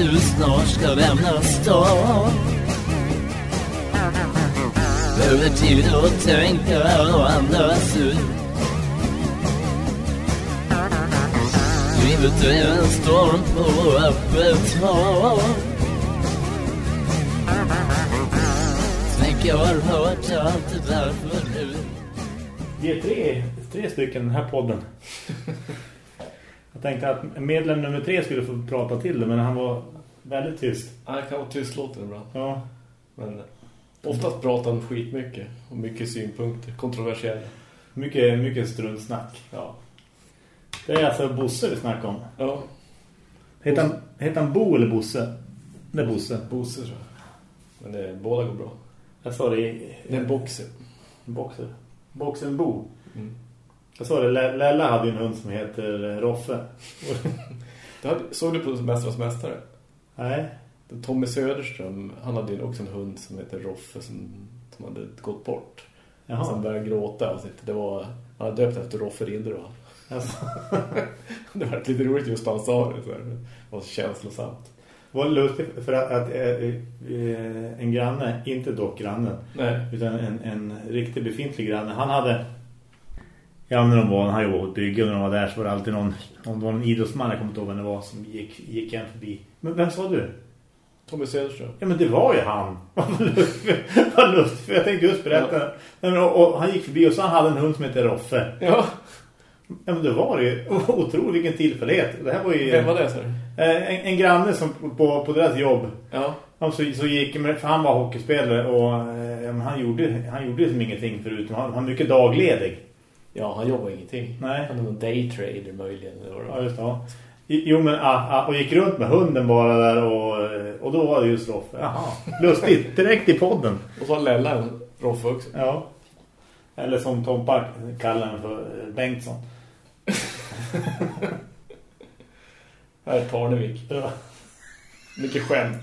du snart ska lämna stan. Behöver tid att tänka och andas ut. Livet är en storm på öppet hav. Tänk har hört allt det där förut. Vi är tre, tre stycken i den här podden. Jag tänkte att medlem nummer tre skulle få prata till det, men han var väldigt tyst. Han kan vara tystlåten ibland. Ja. Men oftast pratar han skitmycket och mycket synpunkter, kontroversiella. Mycket, mycket struntsnack. Ja. Det är alltså Bosse vi snackar om. Ja. Heter han, heter han Bo eller Bosse? Det är Bosse. Bosse tror jag. Men det, båda går bra. Jag sa det. Det är en boxer. Boxer. Boxen Bo. Mm. Jag sa det, Le- Lella hade ju en hund som heter eh, Roffe. Hade, såg du på Mästarnas mästare? Nej. Tommy Söderström, han hade ju också en hund som heter Roffe som, som hade gått bort. Jaha. Som började gråta. Och det var, han hade döpt efter Roffe Rindervall. Alltså. det var lite roligt just han sa det. Så här. Det var så känslosamt. Det var lustigt för att, att eh, en granne, inte dock grannen, Nej. utan en, en riktig befintlig granne. Han hade, ja när de var, han jobbade ett bygge och när de var där så var det alltid någon, om det var en idrottsman, jag kommer inte ihåg vem det var, som gick, gick en förbi. Men vem sa du? Tommy Söderström. Ja men det var ju han. Vad lustigt, för jag tänkte just berätta. Men, och, och, han gick förbi och så han hade en hund som heter Roffe. Ja. Ja men det var det ju. Otroligt vilken tillfällighet. Det här var ju... Vem var det, så? Eh, En, en granne som på, på deras jobb. Ja. Så, så gick för han var hockeyspelare och eh, ja, han gjorde han gjorde liksom ingenting förutom han, han var mycket dagledig. Ja, han jobbar ingenting. Nej. Han är någon daytrader möjligen. Eller. Ja just det. Jo men ah, ah, och gick runt med hunden bara där och eh, och då var det just Roffe. Jaha. Lustigt direkt i podden. Och så Lella en Roffe också. Ja. Eller som Tom Park kallar han för eh, Bengtsson. Här är Parnevik. Ja. Mycket skämt.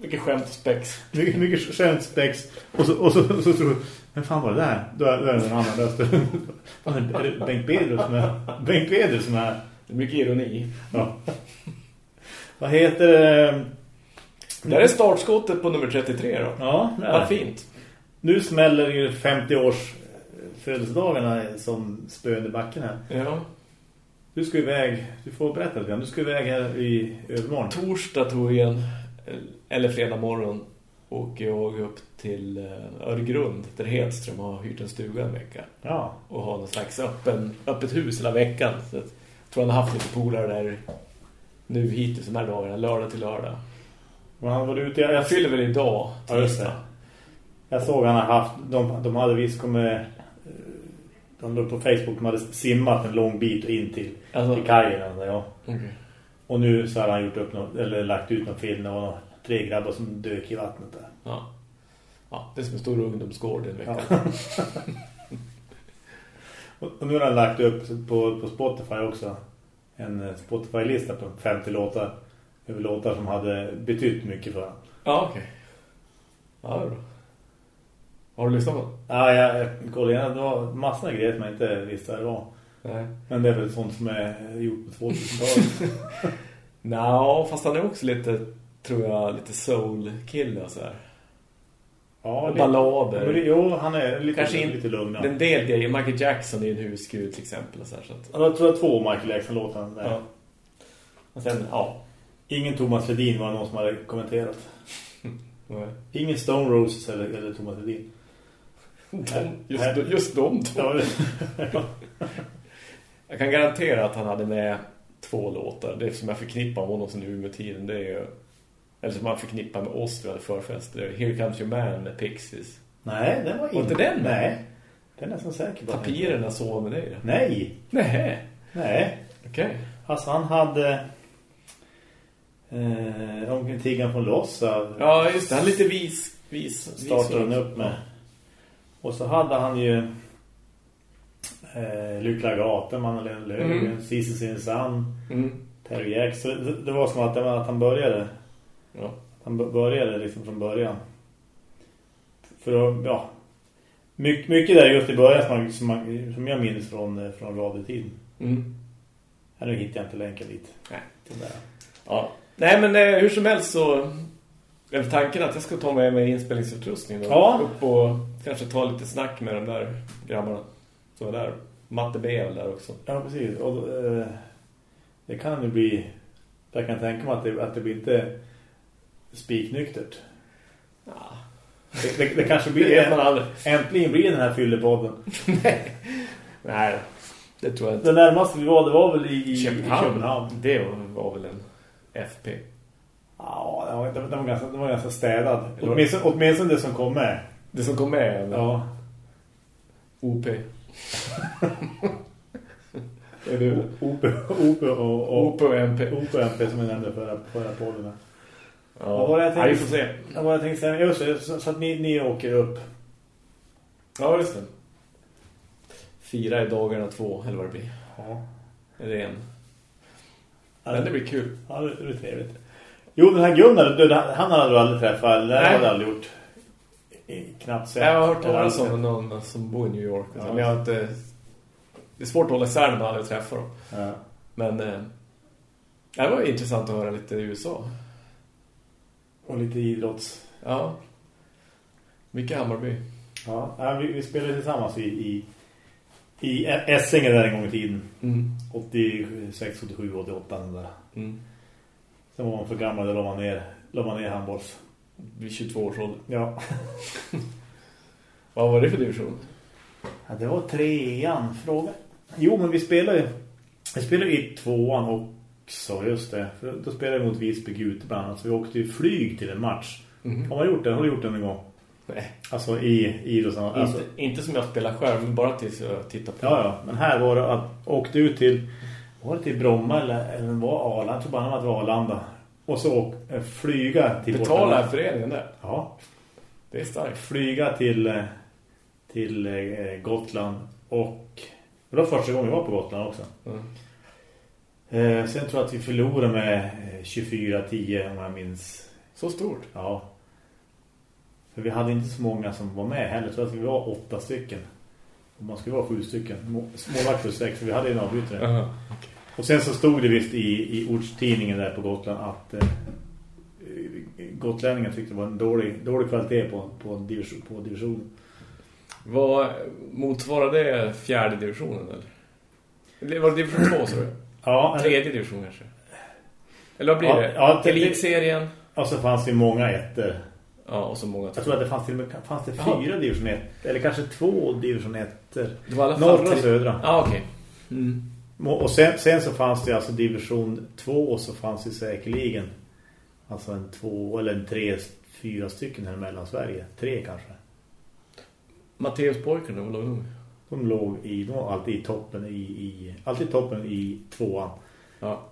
Mycket skämt spex. Mycket, mycket skämtspex. Och så, och så, så, så tror men fan var det där? Då är, det en annan röst. Fan, är det Bengt Pedro som är, Bengt Pedro som är Det är mycket ironi. Ja. Vad heter det? Det här är startskottet på nummer 33 då. Ja, det är Vad fint. Nu smäller ju 50 års födelsedagarna som spön i backen här. Ja. Du ska iväg, du får berätta lite grann. Du ska iväg här i övermorgon. Torsdag tog igen, eller fredag morgon, åker jag upp till eh, Örgrund där Hedström har hyrt en stuga en vecka. Ja. Och har någon slags öppen, öppet hus hela veckan. Så att, jag tror han har haft lite polare där nu hittills de här dagarna, lördag till lördag. Och han var ute, jag, jag, fyller väl idag, Ja, just det. tisdag. jag såg han har haft, de, de hade visst kommit, eh, de låg på Facebook, de hade simmat en lång bit in till, Alltså- till kajen. Ja. Okej. Och nu så har han gjort upp något, eller lagt ut någon film och tre grabbar som dök i vattnet där. Ja. ja, det är som en stor ungdomsgård en vecka. Ja. Och nu har han lagt upp på, på Spotify också en eh, Spotify-lista på 50 låtar över låtar som hade betytt mycket för honom. Ja, okej. Ja, det är bra. Har du lyssnat på den? Ja, jag, kollade igen. Det var massor av grejer som jag inte visste vad det var. Nej. Men det är väl sånt som är gjort på 2000-talet. Nå, fast han är också lite, tror jag, lite soul-kille och så här. ja, ballader. Men det- Jo, han är lite, Kanske in, lite lugn. En del grejer. Michael Jackson är en husgud till exempel. Och så här, så att, Jag tror att två Michael Jackson-låtar. där. ja. Och sen, ja. Ingen Thomas Ledin var någon som hade kommenterat. Nej. Ingen Stone Roses eller, eller Thomas Ledin. De, just, just de två. Ja, Jag kan garantera att han hade med två låtar. Det som jag förknippar med honom som nu med tiden, det är ju... Eller som man förknippar med oss vi hade förfest. Det är Here Comes Your Man med Pixies. Nej, den var Var inte den? Nej, den är nästan säker på. inte Tapirerna sov med dig. Nej, Nej. nej. Okej. Alltså han hade... Eh, omkring tiggan från loss av... Ja, just det. Han lite vis... vis startade den upp med. Och så hade han ju eh, Lyckliga gatan, Manna Löfgren, Mm. Cissi sin Sun, Mm. Terry Jacks. Så det, det var som att, att han började Ja. han började liksom från början. För att, ja mycket, mycket där just i början som, man, som, man, som jag minns från, eh, från radiotiden. Mm. Här nu hittar jag inte länken dit. Nej. Till där. Ja. Nej, men eh, hur som helst så är tanken att jag ska ta med mig inspelningsutrustning då. Ja. Upp och kanske ta lite snack med de där grabbarna som är där. Matte B är där också. Ja, precis. Och, eh, det kan ju bli... Jag kan tänka mig att det, att det blir inte spiknyktert. Ja. Det, det, det kanske Det vet man blir... aldrig. Äntligen blir den här fyllepodden. Nej, det tror jag inte. Det närmaste vi var, det var väl i, i Köpenhamn. Köpenhamn. Det var väl en FP. Ja, det var, det var, det ganska, det var ganska städad. Eller- Åtminstone, åtminstone det som kom med. Det som kom med eller? Ja. OP. är det OP, OP och, och, OP och MP? OP och MP som jag nämnde förra, förra podden. Ja, Vad var det jag ja, vi tänkte? får se. Vad jag tänkte säga, just det, så, så att ni, ni åker upp. Ja, just det. Fyra i dagarna två, eller vad det blir. Ja. Eller en. Men det blir kul. Ja, det, det är trevligt. Jo, den här Gunnar, han hade du aldrig träffat, eller det Nej. hade du aldrig gjort. I, knappt sett. Jag har hört talas om någon som bor i New York. Ja. Men jag har inte... Det är svårt att hålla isär när man aldrig träffar dem. Ja. Men eh, det var intressant att höra lite i USA. Och lite idrotts... Ja. Mycket Hammarby. Ja, ja, vi, vi spelade tillsammans i, i, i Essingen där en gång i tiden. Mm. 86, 87, 88 den där. Mm. Sen var man för gammal, då la man ner, la man ner handbolls. Vid 22 års ålder. Ja. Vad var det för division? ja, det var trean. Fråga. Jo, men vi spelade vi spelade i tvåan också, just det. För då spelade vi mot Visby Gute bland annat. Så vi åkte ju flyg till en match. Mhm. Har man gjort det? Har du gjort det en gång? Nej. Alltså i idrottssammanhang. Alltså, Inte, inte som jag spelar själv, men bara tills jag tittar på. Ja, ja. Men här var det att åkte ut till var det till Bromma eller, eller var Arlanda? Jag tror bara att det var Arlanda. Och så åk, eh, flyga till Betala borta- föreningen där. Ja, Det är starkt. flyga till eh, till eh, Gotland och det var första gången vi var på Gotland också. Mm. Eh, sen tror jag att vi förlorade med eh, 24-10 om jag minns. Så stort. Ja. För vi hade inte så många som var med heller. Jag tror att vi var åtta stycken. Och man skulle vara sju stycken. Må- Målvakt plus sex, för vi hade en avbytare. Uh Och sen så stod det visst i, i ortstidningen där på Gotland att eh, gotlänningar tyckte det var en dålig, dålig kvalitet på, på, division, på divisionen. Vad motsvarar det fjärde divisionen eller? Eller var det division 2 så du? Ja, Tredje division kanske? Eller vad blir Ja, det? ja, Elitserien? och så fanns det ju många ettor. Ja, och så många Jag tror att det fanns till och med fanns det fyra division 1 eller kanske två division 1 Det var i alla fall Norra och södra. Ja, okej. Mm. Och sen, sen så fanns det alltså division 2 och så fanns det säkerligen alltså en två eller en tre, fyra stycken här i Mellansverige. Tre kanske. Matteus pojkarna, vad låg de? Låg i, de var alltid i toppen i, i alltid toppen i tvåan. Ja.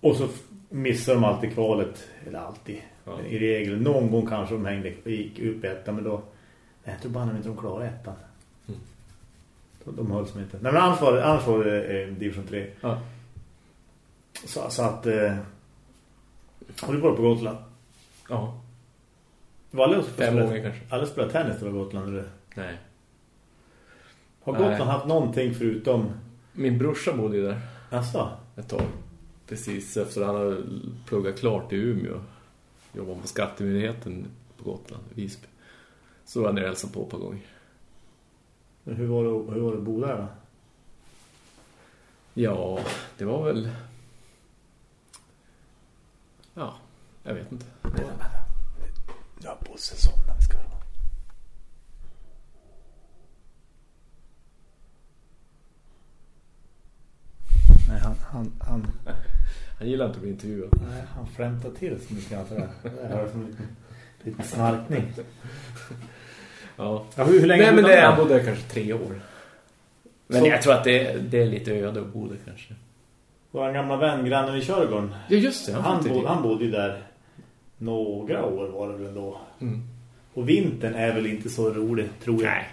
Och så missar de alltid kvalet, eller alltid, Ja. i regel. Någon gång kanske de hängde och gick upp i ettan, men då, jag tror bara inte de klarade ettan. Mm. De, de höll som inte. Nej, men annars var det, annars var det eh, division 3. Ja. Så, så att, eh, har du varit på Gotland? Ja. Det var Fem gånger kanske. Alla spelar tennis på Gotland, eller? Nej. Har. Gotland haft någonting förutom... Min brorsa bodde ju där Alltså, ett tag. Precis efter han hade pluggat klart i Umeå. Jobbade på skattemyndigheten på Gotland, Visby. Så var han nere och hälsade på par gånger. men hur var det, hur var det att bo där då? Ja, det var väl... Ja, jag vet inte. Ja, Bosse somnar, vi ska höra. Nej, han, han, han, Han gillar inte att bli intervjuad. nej, han flämtar till så mycket allt det som en liten, liten snarkning. Ja. Ja, hur, hur länge Nej, men det, han han bodde kanske tre år. Men Så- jag tror att det, det är lite öde att bo där kanske. Vår gamla vän, grannen i Körgården. Ja, just det. Han, bodde bod, han bodde ju där några år var det väl då. Mm. Och vintern är väl inte så rolig, tror jag. Nej.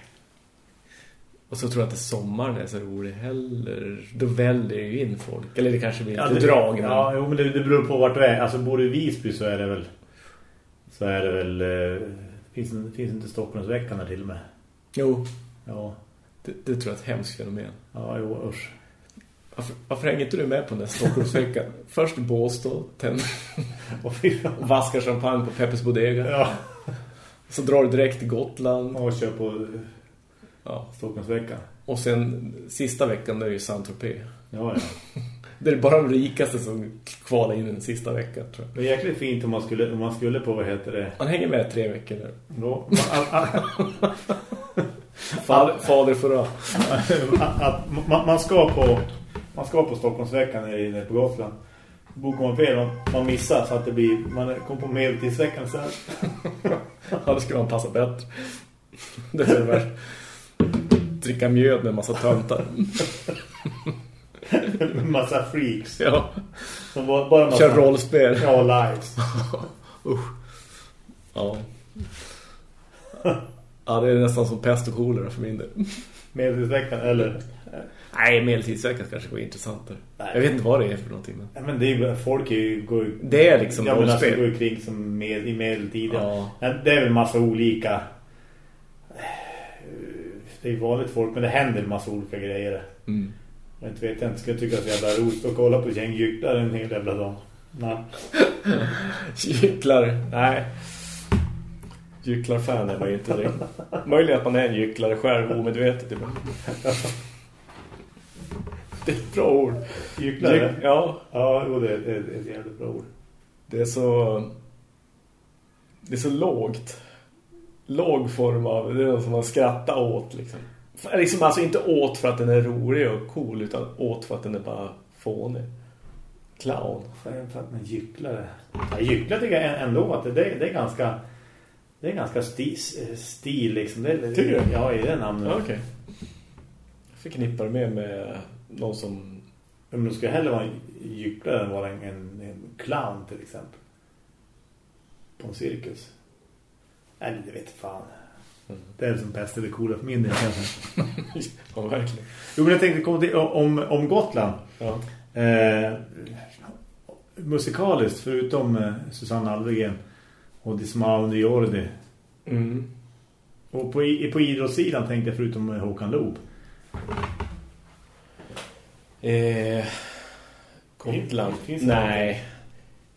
Och så tror jag att det sommaren är så rolig heller. Då väljer ju in folk. Eller det kanske blir lite det, drag. men- Ja, jo, men det, det beror på vart du är. Alltså bor du i Visby så är det väl så är det väl eh, finns, det finns inte Stockholmsveckan där till och med. Jo, Ja, det, det tror jag är ett hemskt fenomen. ja jo, usch. Varför, varför hänger inte du med på den här Stockholmsveckan? Först Båstad, tänd, Och vaskar champagne på Peppes Bodega. Ja. Så drar du direkt till Gotland. Och kör på Ja. Stockholmsveckan. Och sen sista veckan där är ju Saint-Tropez. Ja, ja. Det är bara de rikaste som kvalar in den sista veckan tror jag. Det är jäkligt fint om man skulle, om man skulle på, vad heter det? Han hänger med tre veckor där. Att, att, Fader, fader förra. att man, man ska på man ska på Stockholmsveckan nere på Gotland. Bokar man fel, man, man missar så att det blir, man kommer på medeltidsveckan så här. Ja, det skulle man passa bättre. Det är det värst. Dricka mjöd med massa töntar. En massa freaks. Ja. Som bara, bara massa, Kör rollspel. Ja, lives. Usch. Ja. Ja, det är nästan som pest och kolera för min del. Medeltidsveckan, eller... Nej, medeltidsveckan kanske går intressantare. Nej. Jag vet inte vad det är för någonting. Men... Ja, men det är ju, folk är ju, går ju... Det är liksom ja, men alltså, rollspel. går ju kring som med, i medeltiden. Ja. Det är väl massa olika... Det är vanligt folk, men det händer en massa olika grejer. Mm. Jag inte vet, jag inte skulle tycka att det är roligt att kolla på ett gäng gycklar en hel jävla dag. Nej. Gycklar, nej. Gycklarfan är man ju inte direkt. Möjligen att man är en gycklare själv omedvetet ibland. Det är ett bra ord. Gycklar? Gyck- ja, Ja, jo, det är, det är ett jävligt bra ord. det är så... Det är så lågt. Låg form av... Det är något som man skrattar åt liksom. Liksom alltså inte åt för att den är rolig och cool utan åt för att den är bara fånig. Clown. För att man gycklare. Ja, gycklar tycker jag ändå att det, det är ganska... Det är ganska stil, stil liksom. Det, Tycker du? Ja, i det namnet. Ja, okej. Jag förknippar med med någon som... Men du ska hellre vara en gycklare än vara en, en, en clown till exempel. På en cirkus. Nej, det vet fan. Mm. Det är som pest eller coola för min del kanske. Ja, verkligen. Jo, men jag tänkte komma till om, om Gotland. Ja. Eh, musikaliskt, förutom eh, Susanne Alvegen och Dismao Jordi. Mm. Och på, på idrottssidan tänkte jag förutom eh, Håkan Loob. Eh, Gotland. Finns det Nej.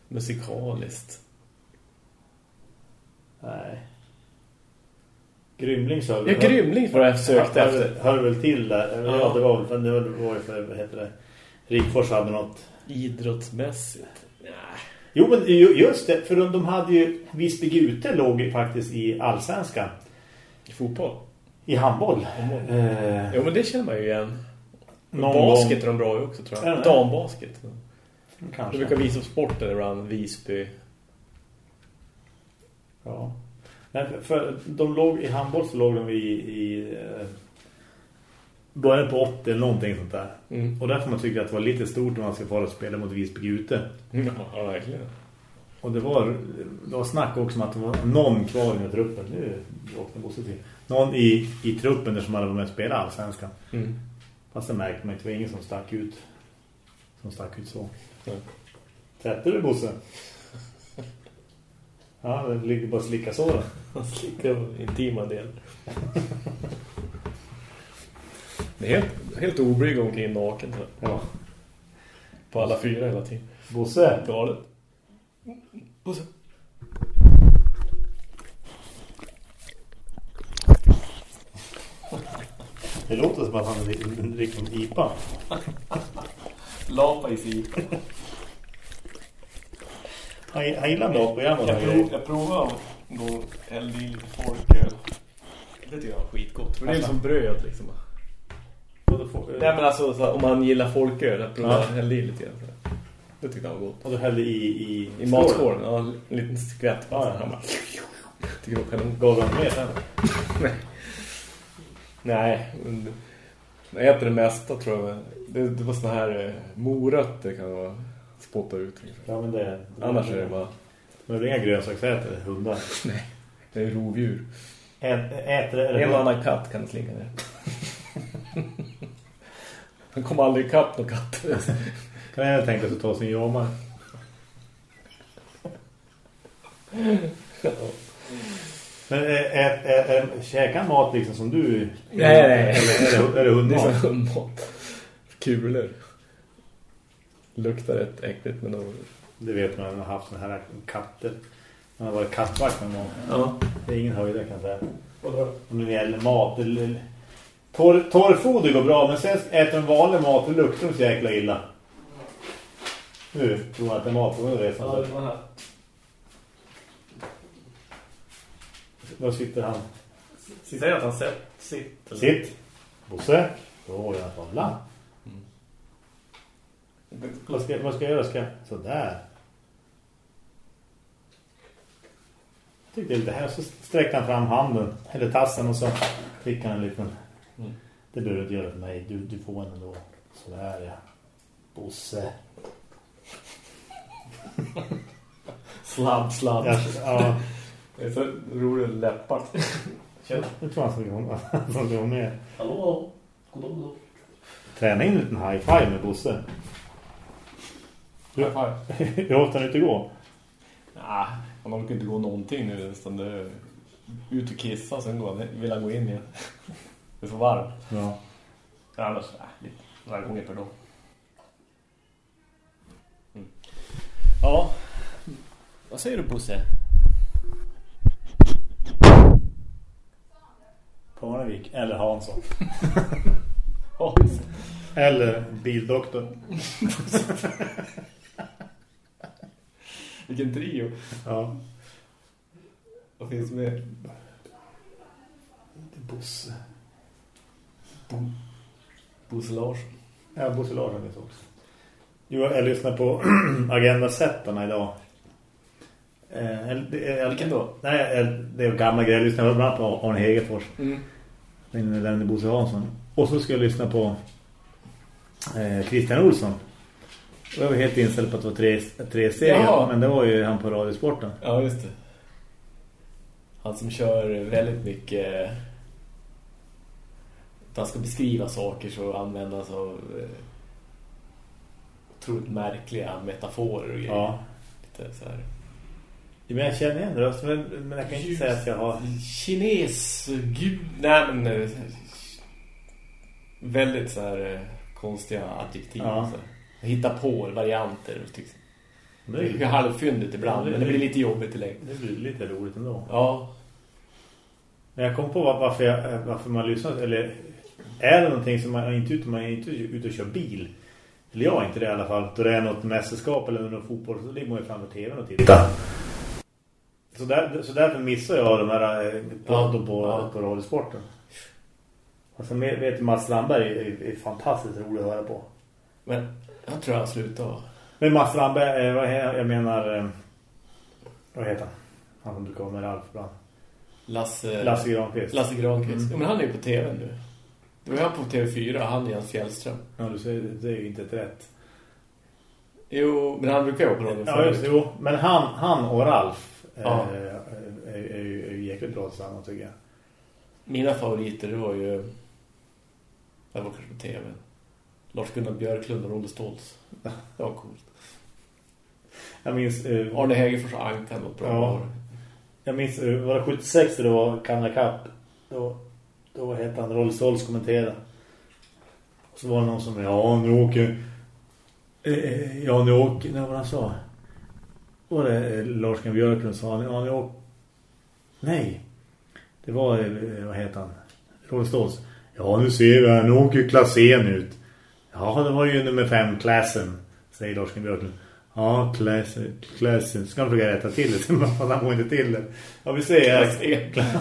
Musikaliskt. Nej. Grymling så. Ja, Grymling var jag sökte hör, efter. Hör väl till där. Ja, Ja. det var väl det var, det var ju för, vad heter det? Rikfors hade något. Idrottsmässigt. Nej. Jo, men ju- just det. För de, de hade ju, Visby Gute låg faktiskt i Allsvenskan. Fotboll. I handboll. Handboll. Eh, Jo, men det känner man ju igen. någon basket gång- är de bra i också, tror jag. det? Dambasket. Kanske. Det brukar visa sporten ibland. Visby. Ja. Men för, de låg i handboll så låg de i, i eh, början på 80 eller någonting sånt där. Mm. Och därför man tycker att det var lite stort när man ska fara och spela mot Visby Gute. Ja, verkligen. Och det var, det var snack också om att det var någon kvar i truppen. Nu åkte Bosse till. Någon i, i truppen där som hade varit med och spela allsvenskan. Mm. Fast det märkte man inte. Det var ingen som stack ut. Som stack ut så. Ja. Sätter du Bosse? Ja, det ligger bara slicka så då. Man slickar intima del. Det är helt, helt obryg omkring naken. Ja. På alla fyra hela tiden. Bosse. Galet. Bosse. Det låter som att han dricker en IPA. Lapa i sig. Han, han gillar bra program. och Jag, prov, jag provade då hällde i lite folköl. Det tycker jag var skitgott. För det är som bröd liksom. Får- Nej men alltså så, om man gillar folköl, jag provade Ja. hällde i lite grann. Det tyckte jag var gott. Och du hällde i... I, I matskålen, ja, en liten skvätt. Ja, ja. Han bara, tycker var kanon. Gav han med sen? Nej, men jag äter det mesta tror jag. Det, det var såna här eh, morötter kan man spotta ut. Liksom. Ja, men det... Annars är det bara, Men det är inga grönsaksätare, hundar. nej, det är rovdjur. Ät, äter det... En annan katt kan slinga ner. Han kommer aldrig ikapp någon katt. Kan jag tänka sig att ta sin jama? Men ä, ä, ä, ä, käkar han mat liksom som du... Nej, nej. Eller är det, är det Det är hundmat? hundmat. Kulor. Luktar rätt äckligt men då... Det vet man, man har haft såna här katter. Man har varit kattvakt någon gång. Ja. Det är ingen höjdare kan jag säga. Om det gäller mat eller... Torr, torrfoder går bra, men sen äter de vanlig mat och luktar de så jäkla illa. Nu tror jag att det är mat på den resan. Ja, det var här. Var sitter han? Säg att han sett sitt. Sitt. Bosse. Då är jag tavla. Vad ska, vad ska jag göra? Ska jag... Sådär. Jag tyckte det lite här. Så sträckte han fram handen. Eller tassen och så fick han en liten... Mm. Det behöver du inte göra för mig. Du, du får en ändå. Sådär ja. Bosse. Sladd, sladd. Ja, ja. Det är så rolig läppar. Känn. Jag tror han ska gå han ska gå med. Hallå, goddag, goddag. Träna in en liten high five med Bosse. Hur ofta han ute går? Ja, han orkar inte gå någonting nu. Utan det är ut och kissa, sen går han, vill han gå in igen. Det är så varmt. Ja. Annars, äh, lite, några gånger per dag. Mm. Ja, vad säger du Bosse? Parnevik eller Hansson. Hans. Eller bildoktorn. Vilken trio. Ja. Vad finns med? Det Bosse. Bosse Larsson. Ja, Bosse Larsson finns också. Jo, jag lyssnar på Agenda Sättarna idag. Eh, Vilken då? Nej, det är gamla grejer. Jag lyssnar bland annat på Arne Hegerfors. Mm. Vän Bosse Hansson. Och så ska jag lyssna på eh, Christian Olsson. Jag var helt inställd på att det var tre, tre serier. Jaha. Men det var ju han på Radiosporten. Ja, just det. Han som kör väldigt mycket... Att han ska beskriva saker så användas av eh, otroligt märkliga metaforer och grejer. Ja. Lite så här. Men jag känner igen rösten, men, men jag kan inte säga att jag har... Kines, gud... Nej, men... eh, Väldigt så här eh, konstiga adjektiv. Ja. Så. Jag hittar på varianter. Typ. Det är halvfyndigt ibland, det- men det blir lite jobbigt i längden. det blir lite roligt ändå. Ja, Men jag kom på var- varför, jag, varför man lyssnar. Eller är det någonting som man är inte ute, man är inte ute och kör bil. Eller jag är inte det i alla fall. Då det är något mästerskap eller någon fotboll så ligger man ju framför tvn och tittar. Så, där, så därför missar jag de här eh, podden på, Ja. på radiosporten. Och sen vet vet Mats Strandberg är, är fantastiskt rolig att höra på. men jag tror jag slutar. Men Mats Strandberg, eh, vad är, jag menar... eh, Vad heter han? Han som brukar vara med Ralf ibland. Lasse, Lasse Granqvist. Lasse Granqvist. Mm. Ja, men han är ju på tv nu. Det var han på TV4, han är Jens Fjällström. Ja, du säger det är ju inte ett rätt. Jo, men han brukar ju på radion Ja, just det. Jo. Men han, han och Ralf eh, Ja. är, är, är, ju- är ju jäkligt bra tillsammans tycker jag. Mina favoriter, det var ju... Det var kanske på tv. Lars-Gunnar Björklund och Rolle Stoltz. Det var coolt. Jag minns... Eh, Arne Hägerfors och Ankan var bra. Ja. Jag minns, eh, var det 76 då det var Canada Cup? Då, då hette han Rolls Rolls kommentera. Och så var det någon som, ja nu åker... Eh, ja nu åker... Nej, vad han sa? Var det eh, Lars-Gunnar Björklund sa han, ja nu åker... Nej. Det var, eh, vad heter han? Rolls Rolls. Ja nu ser vi här, nu åker klassen ut. Ja det var ju nummer fem, klassen. Säger Lars-Gunnar Björklund. Ja, klassen. klassen. Ska han försöka rätta till det? Men han får inte till det. Ja, vi säger här.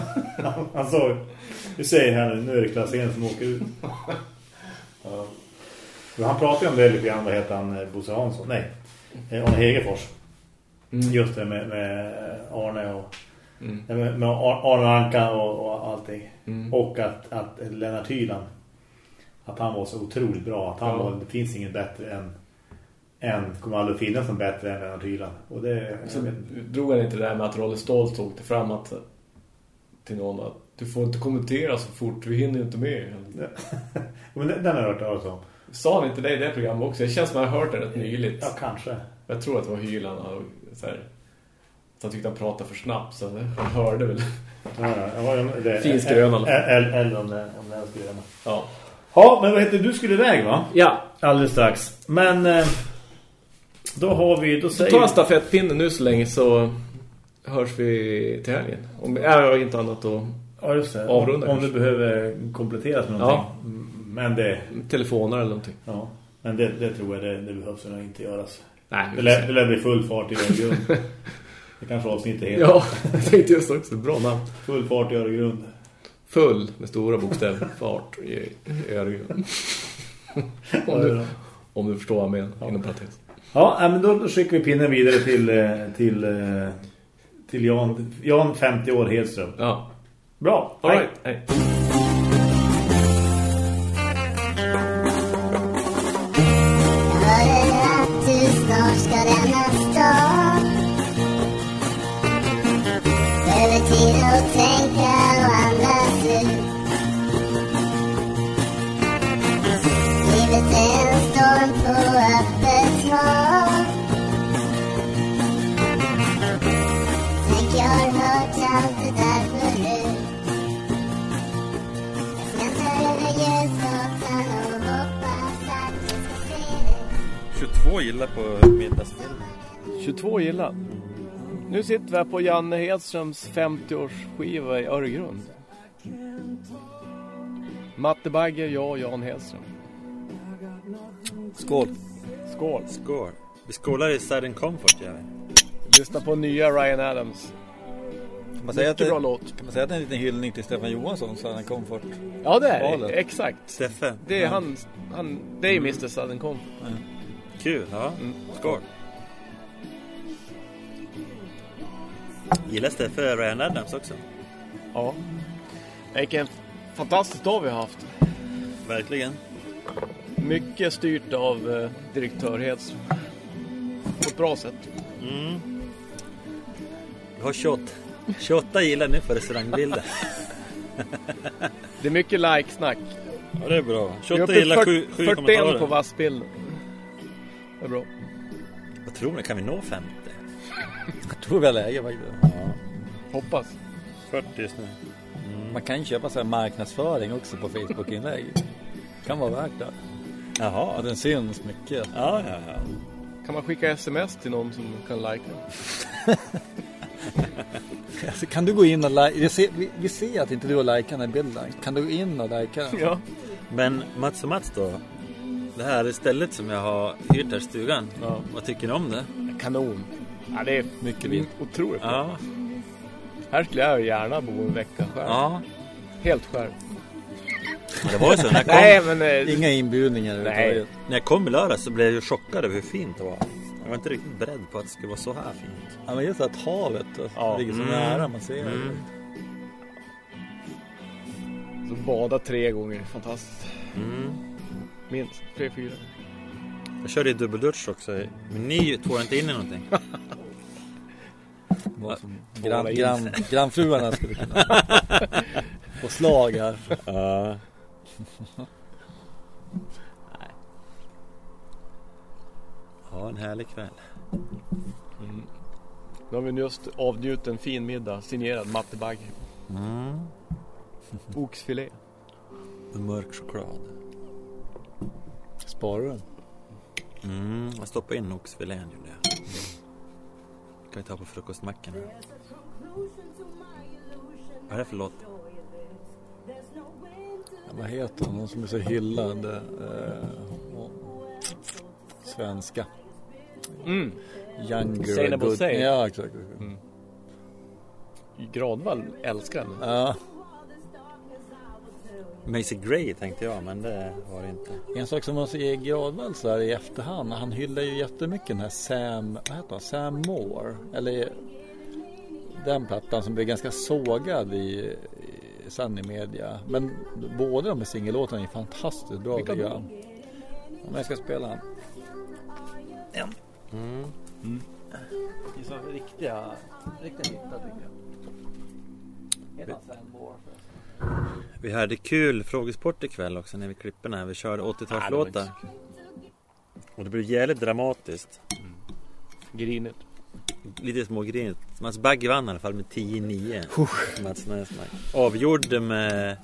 Han sa, vi säger här nu, nu är det klass 1 som åker ut. Ja. Han pratade ju om det lite grann, vad heter han? eh, Bosse Hansson? Nej, eh, Arne Hegerfors. Mm. Just det med, med Arne och Mm. med, med Ar- Arne Anka och, och allting. Mm. Och att, att Lennart Hyland att han var så otroligt bra. Att han Ja. var, det finns ingen bättre än än kommer aldrig finnas en bättre än Lennart Hyland. Och det Så drog han inte det där med att Rolle Stoltz åkte fram att, till någon att du får inte kommentera så fort, vi hinner inte med. Men den, den har jag hört talas om. Sa han inte det i det programmet också? Det känns som att jag har hört det rätt nyligt. Ja, kanske. Jag tror att det var Hyland och så här, att han tyckte han pratade för snabbt så han hörde väl. Ja, ja, ja, det, Finsk grön i alla fall. Eller, eller om det, om det är gröna. Ja. Ja, men vad heter du skulle iväg va? Ja. Alldeles strax. Men eh, Då har vi, då säger Ta en stafettpinne nu så länge så hörs vi till helgen. Om jag har inte annat att Ja, just det. Avrunda om, om det behöver kompletteras med någonting. Men det, telefoner eller någonting. ja. Men det, det tror jag det, det behövs nog inte göras. Nej, Det lär, det lär bli full fart i Öregrund. det kanske avsnittet heter. Ja, jag tänkte just också. Bra namn. Full fart i Öregrund. Full med stora bokstäver. Fart i i om, du, om du förstår vad jag menar. Inom parentes. Ja, men då skickar vi pinnen vidare till, eh, till, eh, till Jan, Jan 50 år Hedström. Ja. Bra, All hej. right. Hej. 22 gillar på middagsfilm. 22 gillar. Nu sitter vi här på Janne Hedströms 50-årsskiva i Öregrund. Matte Bagge, jag och Jan Hedström. Skål. Skål. Skål. Vi skålar i Sudden Comfort, gör vi. Lyssna på nya Ryan Adams. Kan man, säga att det, bra låt. kan man säga att det är en liten hyllning till Stefan Johansson, Sudden Comfort? Ja, det är det. Exakt. Steffe. Det är Ja. han, han, det är Mr. Southern Comfort. Kul, ja. Mm. Skål. Gillar Steffe Ryan Adams också? Ja. Vilken fantastisk dag vi har haft. Verkligen. Mycket styrt av eh, direktör Hedström. På ett bra sätt. Mm. Vi har 28, 28 gillar nu på restaurangbilder. Det är mycket like-snack. Ja, det är bra. Vi är 28 uppe i gillar, 7, 7 41 kommentarer. på vassbilden. Det är bra. Vad tror ni? Kan vi nå 50? Jag tror vi har läge faktiskt. Hoppas. 40 just nu. Man kan ju köpa så här marknadsföring också på Facebook-inlägg. Kan vara värt det. Jaha. Att den syns mycket. Ja, ja, ja. Kan man skicka sms till någon som kan lika? Alltså, kan du gå in och like? Vi ser, vi, vi ser att inte du har likat den här bilden. Kan du gå in och lika den? Ja. Men Mats och Mats då? Det här stället som jag har hyrt här i stugan. ja. Vad tycker ni om det? Kanon. Ja, det är Mycket vilt. otroligt bra. Ja. Här skulle jag gärna bo en vecka själv. Ja. Helt själv. Men det var ju så. När jag kom, Nej, men... Eh, Inga inbjudningar Nej. när jag kom i lördag så blev jag ju chockad över hur fint det var. Jag var inte riktigt beredd på att det skulle vara så här fint. Ja, men just att havet Ja. ligger så Mm. nära man ser Mm. det. så bada tre gånger. Fantastiskt. Mm. Minst. Tre, fyra. Jag körde i dubbeldusch också. Men ni tog inte in i någonting. Gran, gran, grannfruarna skulle kunna få slag här. Ja. Ja, en härlig kväll. Nu har vi just avnjutit en fin middag. Signerad Matte Bagge. Mm. Oxfilé. Med mörk choklad. Sparar du den? Mm. Jag stoppade in oxfilén gjorde jag. Kan vi ta på frukostmackan. Vad är det för låt? Ja, vad heter hon? Hon som är så hyllad. Eh, och, svenska. Mm. Younger Zainab good. Ja, exakt. Gradvall älskar henne. Ja, Macy Gray tänkte jag, men det var det inte. en sak som man ser Gradvall så här i efterhand. Han hyllar ju jättemycket den här Sam, vad heter han? Sam Moore. Eller den plattan som blev ganska sågad i, i sen i media. Men båda de här singellåtarna är fantastiskt bra. Vilka jag. Om jag ska spela en. En. Mm. Det är så riktiga, riktiga hittar tycker jag. Heter han Sam Moore? Vi hade kul frågesport ikväll också när vi klipper när vi körde 80-talslåtar. Och det blev jävligt dramatiskt. Grinigt. Lite smågrinigt. Mats Bagge vann i alla fall med 10-9. Mats Näsmark. Avgjorde med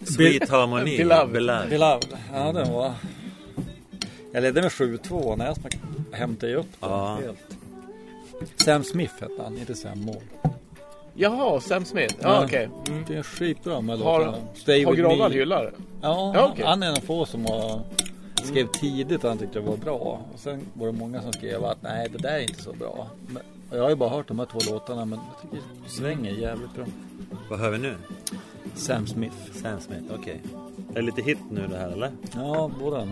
Sweet Harmony. Beloved. Beloved. Beloved. Ja, den var... Jag ledde med 7-2 när jag smack... hämtar ju upp dem Ja. helt. Sam Smith hette han, inte Sam Moore. Jaha, Sam Smith. Ja, Ja. okej. Mm. Det är skitbra med Har. Stay har me. hyllar det? Ja, Ja, okej. han är en av få som har skrev tidigt att han tyckte det var bra. Och sen var det många som skrev att nej, det där är inte så bra. Men, och jag har ju bara hört de här två låtarna men jag tycker det svänger jävligt bra. Vad hör vi nu? Sam Smith. Sam Smith, okej. Är det lite hit nu det här eller? Ja, båda och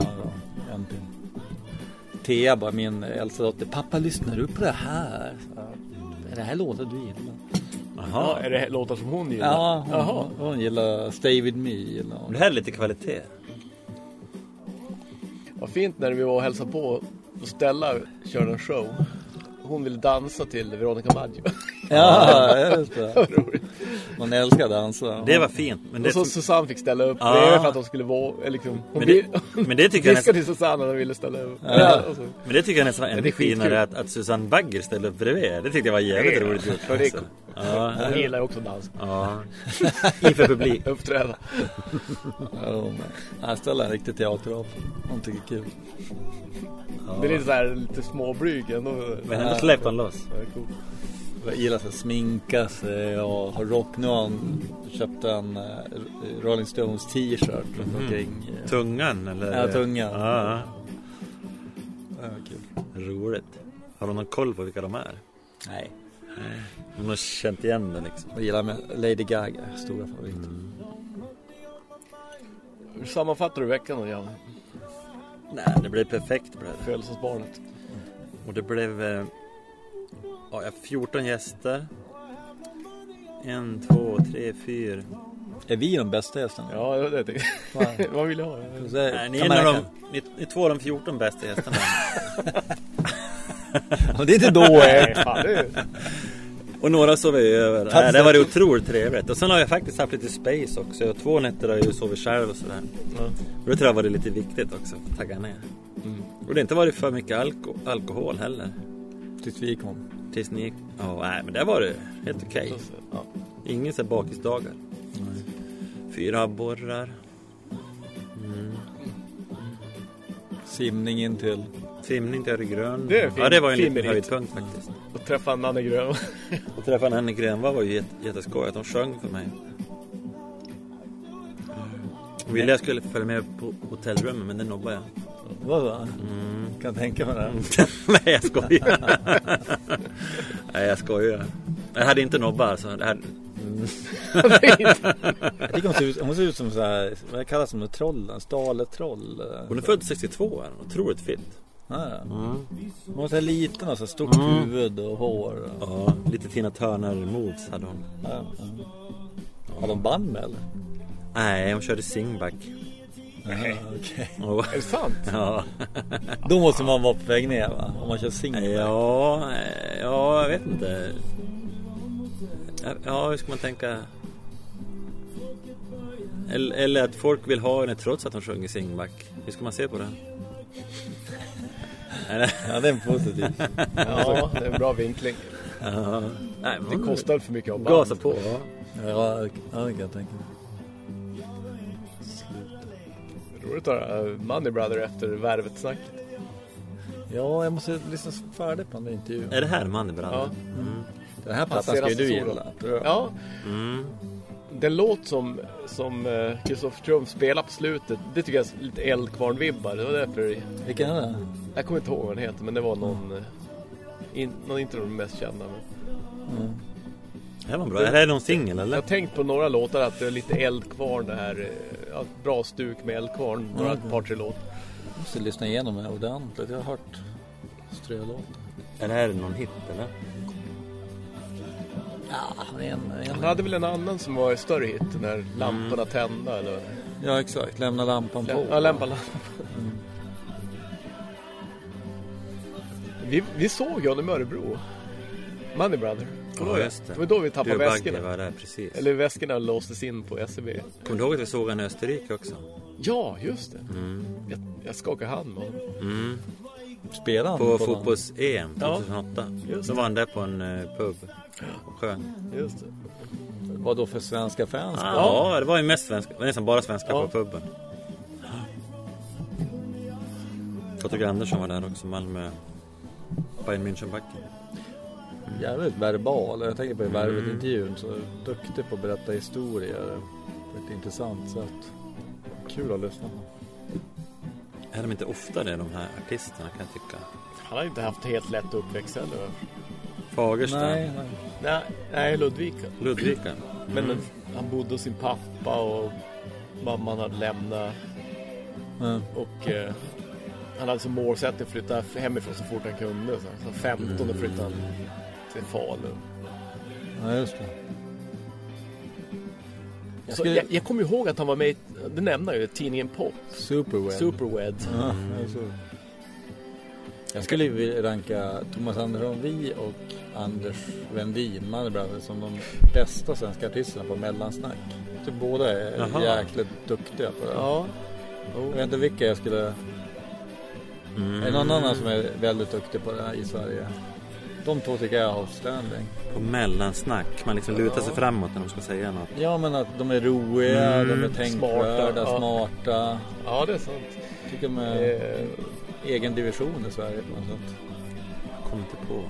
en till. Thea bara, min äldsta dotter. Pappa, lyssnar du på det här? Så, är det här låtar du gillar? Ja, Jaha. är det låtar som hon gillar? Ja, hon, Jaha. hon gillar Stay With Me. Gillar hon. Det här är lite kvalitet. Vad fint när vi var och hälsade på och Stella körde en show. Hon ville dansa till Veronica Maggio. Ja, just det. Roligt. Hon älskar att dansa. Det var fint. Men det, Och så Susanne fick ställa upp Ja. bredvid för att hon skulle vara, liksom, hon Men det- vill- men det tycker jag nästan- till Susanne att hon ville ställa upp. Ja. Ja, men det tycker jag nästan var det ännu är finare att, att Susanne Bagger ställde upp bredvid. Det tyckte jag var jävligt Ja, roligt gjort. det är alltså. Ja, Hon gillar ju också dans. ja. Inför publik. Uppträda. Nej, Stella är en riktig teaterap. Hon tycker det är kul. Det är lite såhär, lite småblyg ändå. Men ändå släppte han loss. Ja, det är coolt. Jag gillar att sminka sig och ha rock. Nu har han köpt en eh, Rolling Stones t-shirt eh, Tungan eller? Ja, tungan. Ja, Ja, kul. roligt. Har du någon koll på vilka de är? Nej. Hon har känt igen det liksom. Jag gillar med Lady Gaga, stora favorit. Hur sammanfattar du veckan då, Janne? Nej, det blev perfekt blev det. Födelsedagsbarnet. Och det blev eh, ja, jag har 14 gäster. En, två, tre, fyra. Är vi de bästa gästerna? Ja, det är det. Fan. Vad vill jag ha? Nej, ni, är en av de, ni, ni är två av de 14 bästa gästerna. Men det är inte då Nej, fan, det är... Och några sov jag över. Nej, det var det otroligt trevligt. Och sen har jag faktiskt haft lite space också. Och två nätter har jag sovit själv och sådär. Ja. Och det tror jag var det lite viktigt också. Att tagga ner. Mm. Och det har inte varit för mycket alko alkohol heller. Tills vi kom. Tills ni gick. Ja, nej men det var det helt okej. Ja. Ingen så här bakisdagar. Fyra abborrar. Mm. Simning in till. Simning till Öregrön. Det är fin- Ja, det var en liten höjdpunkt faktiskt. Och träffa Nanne Grön. Och träffa Nanne Grenvall var ju jätte, jätteskoj att de sjöng för mig. Och ville jag skulle följa med på hotellrummet men det nobbade jag. Vadå? Mm. Kan tänka mig det. Nej jag skojar. Nej jag skojar. Jag hade inte nobbat alltså. Det här... Mm. Jag tycker hon ser ut, hon ser ut som så här, vad kallas som ett troll? En Staletroll. Hon är född 62 är hon. Otroligt ja. Mm. Hon var så här liten och så här stort huvud och hår. Och, Ja, lite Tina Turner moves hade hon. ja, ja. Har de band med eller? Nej, hon körde singback. Ja, okej. Och, Är det sant? ja. Då måste man vara på väg ner va? Om man kör singel. ja, eh, ja, jag vet inte. Ja, hur ska man tänka? Eller, eller att folk vill ha henne trots att hon sjunger singback. Hur ska man se på det? Nej, Ja, det är en positiv. Ja, det är en bra vinkling. ja. Nej, Det kostar för mycket att ha Gasa på. Ja, ja, det kan jag tänka mig. Roligt att höra uh, Money Brother efter värvet-snacket. Ja, jag måste lyssna färdigt på den där intervjun. Är det här Mannebrand? Ja. Den här plattan ska ju du gilla. Ja, Mm. den låt som som eh, Kristoffer Triumf spelar på slutet, det tycker jag är lite Eldkvarn-vibbar. Det var därför, Vilken är det? jag kommer inte ihåg vad den heter, men det var någon, eh, in, någon inte de mest kända. Men Det var bra. Är det någon singel jag eller? har tänkt på några låtar att det är lite Eldkvarn det här, eh, ja, bra stuk med Eldkvarn, några Mm. par tre låtar. Jag måste lyssna igenom det ordentligt. Jag har hört strölåt. Är det här någon hit eller? Ja, en, Han en. hade väl en annan som var en större hit, när lamporna tända eller? Ja, exakt. Lämna lampan på. Ja, lämpa lampan. Vi, vi såg Johnny Örebro. Money Brother. Kommer du ihåg just det. Det var då vi tappade Du och väskorna. Var där precis. Eller väskorna låstes in på SEB. Kommer du ihåg att vi såg han i Österrike också? Ja, just det. Mm. Jag, jag skakade hand med honom. Mm. Spelar han På den? fotbolls-EM Ja. 2008. Just Då var han där på en eh, pub och sjöng. Just det. Vad då för svenska fans? Ja, det var ju mest svenska. Det var nästan bara svenskar Ja. på puben. Patrik Andersson var där också, Malmö. Bayern Münchenbacken. Jävligt verbal. Jag tänker på i Mm. Värvet-intervjun så duktig på att berätta historier på ett intressant sätt. Kul att lyssna på. Är de inte ofta det de här artisterna kan jag tycka? Han har inte haft helt lätt uppväxt heller. Fagersta, Nej, nej. Nej, nej Ludvika. Ludvika. Men han bodde hos sin pappa och mamman hade lämnat. Ja. Och eh, han hade som målsättning att flytta hemifrån så fort han kunde. Så, så 15 då flyttade han till Falun. Ja, just det. Jag skulle... jag, jag kommer ihåg att han var med i, det nämnde jag ju, tidningen Pop. Superweb. Superwed. Ja, jag såg. Jag skulle vilja ranka Thomas Andersson Vi och Anders Vendin, Mannerbrand, som de bästa svenska artisterna på mellansnack. Tycker båda är Jaha. jäkligt duktiga på det. Ja. Jag vet inte vilka jag skulle... Mm. Är det någon annan som är väldigt duktig på det här i Sverige? De två tycker jag har outstanding. På mellansnack, man liksom lutar sig framåt när de ska säga något. Ja men att de är roliga, Mm, de är tänkvärda, smarta, ja. smarta. ja, det är sant. Tycker de är Eh, egen division i Sverige på något sätt. Kom inte på.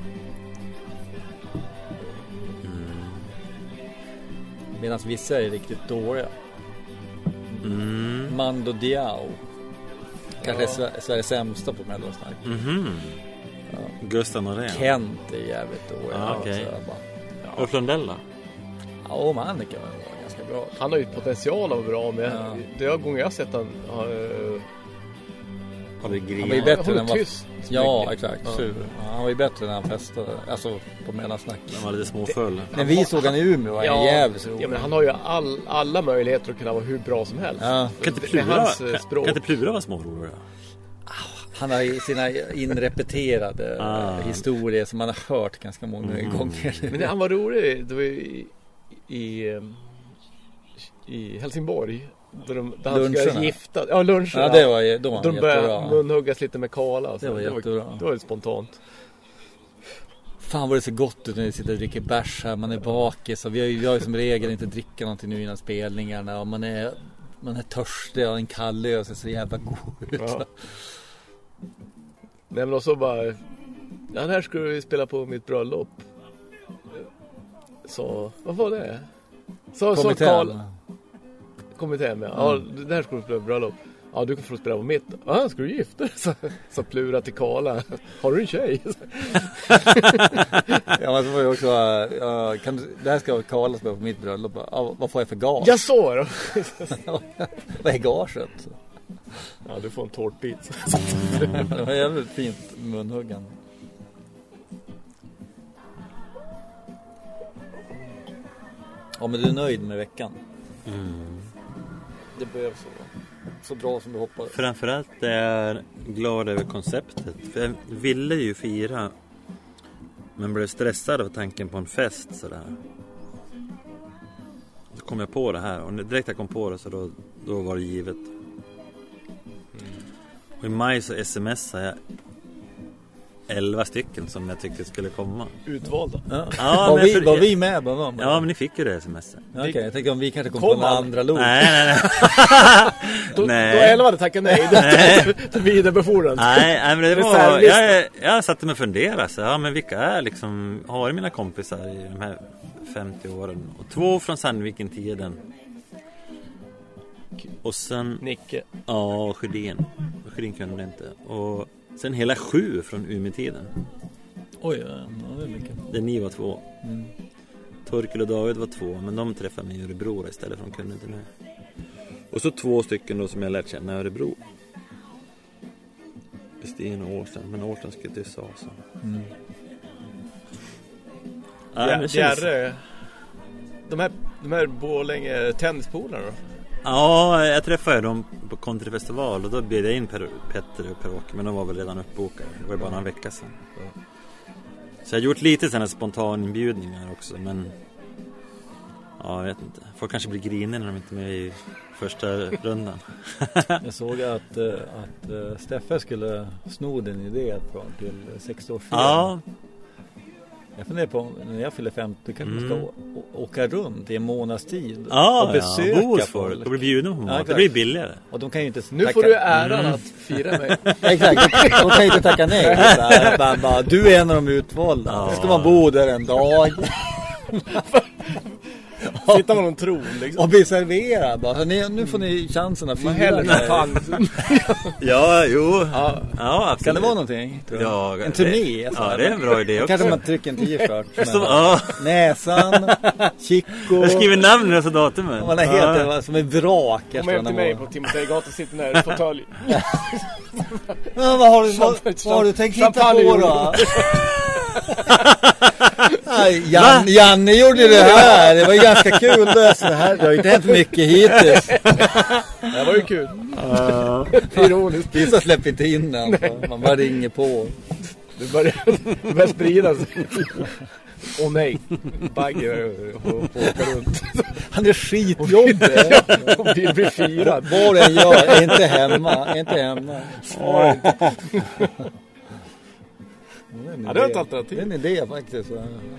Medan vissa är riktigt dåliga. Mm. Mando Diao. Kanske är Sver- Sveriges sämsta på mellansnack. Mhm. Gustav Norén. Kent är jävligt dålig. Ja, okej. Så jag bara, Ulf Lundell då? Ja, men han kan vara ganska bra. han har ju potential att vara bra men Ja. det har gånger jag sett han har, eh, Han var ju bättre han än vad... tyst. Ja, mycket. exakt. Ja. Sur. Ja, han var ju bättre när han festade. Alltså på mellansnack. Han var lite småfull. När vi såg han i Umeå var han jävligt rolig. ja, men han har ju all, alla möjligheter att kunna vara hur bra som helst. Ja, Kan inte Det Plura, hans, eh, kan, kan inte Plura vara smårolig då? Han har sina inrepeterade Ah. historier som man har hört ganska många Mm. Men gånger. det, han var rolig, det var ju i, i, eh, i Helsingborg. Där, de, där han gifta Ja, luncherna. Ja, det var, då var han De började munhuggas lite med Karla. så Det var det jättebra. var, det var ju spontant. Fan vad det ser gott ut när vi sitter och dricker bärs här. Man är bakis och vi har ju, vi har ju som regel inte dricka någonting nu innan spelningarna. Och man är, man är törstig och en kall öl ser så jävla god ut. Ja. Nej men och så bara Ja den här skulle vi spela på mitt bröllop Så Vad var det? Så, så Kommittén. Karl Kommittén med Ja det här skulle vi spela på bröllop Ja du kan få spela på mitt Ja ska du gifta dig? Så, så plura till Karla Har du en tjej? Ja men så var ju också, ja, kan du, det här ska Karla spela på mitt bröllop. Ja, vad får jag för gage? Jag så då vad är gaget? Ja du får en tårtbit Det var jävligt fint munhuggan. Ja men du är nöjd med veckan? Det blev så. Så bra som du hoppades. Framförallt är jag glad över konceptet. För jag ville ju fira. Men blev stressad av tanken på en fest sådär. Så kom jag på det här och direkt jag kom på det så då, då var det givet. Och i maj så smsade jag 11 stycken som jag tyckte skulle komma. Utvalda Ja. Ja, var, men vi, för- var vi med bland dem? Ja men ni fick ju det smset. Ja, Okej, jag tänkte om vi kanske kom, Kom på några andra lok. Nej nej nej. Då, Nej. då elva hade tackat nej Nej. till vidarebefordran Nej, nej men det var, jag, jag satte mig och funderade så, ja men vilka är liksom, har mina kompisar i de här 50 åren? Och två från Sandviken-tiden. Och sen, Nicke ja, Sjödin. Sjödin kunde inte. Och sen hela sju från Umeå-tiden. Oj, ja, ja, det är mycket. Där ni var två. Mm. Torkel och David var två, men de träffade mig i Örebro istället för de kunde inte nu. Och så två stycken då som jag lärt känna i Örebro. Kristin och Årsten, men Årsten skulle till USA så. Mm. Ja, det känns- De här, de här Borlänge tennispolarna då? Ja, jag träffade dem på countryfestival och då bjöd jag in per, Petter och Per-Åke men de var väl redan uppbokade. Det var ju bara några veckor sedan. Så jag har gjort lite sådana spontaninbjudningar också men Ja, jag vet inte. Folk kanske blir griniga när de inte är med i första rundan. Jag såg att, eh, att eh, Steffe skulle sno din idé till 60-årsfirandet. Ja, Jag funderar på när jag fyller 50 kanske man ska å- åka runt i en månads tid Mm. Ja, och besöka ja, folk. folk och bli bjuden på mat. det exakt. blir billigare. Och de kan ju inte Nu tacka- får du äran att fira mig. Exakt, de, kan ju inte tacka nej. Bara, bara, du är en av de utvalda. Ja. Ska man bo där en dag Sitta med någon tron liksom. och bli serverad. Bara, så ni, nu får ni chansen att Man fira. Ja, jo. Ja. Ja, absolut. Kan det vara någonting? tror jag? Ja, en turné? det- så ja, det är en bra idé också. Kanske man trycker en t-shirt. Så, ja, Näsan, Chico. jag skriver namnen och datumet. Man är helt som en vrak. Kom hem till mig på Timotejgatan, sitter där i fåtölj. Ja, vad, har du, vad, vad har du tänkt hitta på då? Jan, Janne gjorde det här. Det var ju ganska kul det. Så här. Det har ju inte hänt mycket hittills. Det var ju kul. Ironiskt. Vissa släpper inte in den. så Man bara ringer på. Det börjar, sprida sig. Åh nej. Bagge håller på att åka runt. Han är skitjobbig. Och vill bli firad. Vad du än gör, är inte hemma. Är inte hemma. Ja, det var ett alternativ. Det är en idé faktiskt.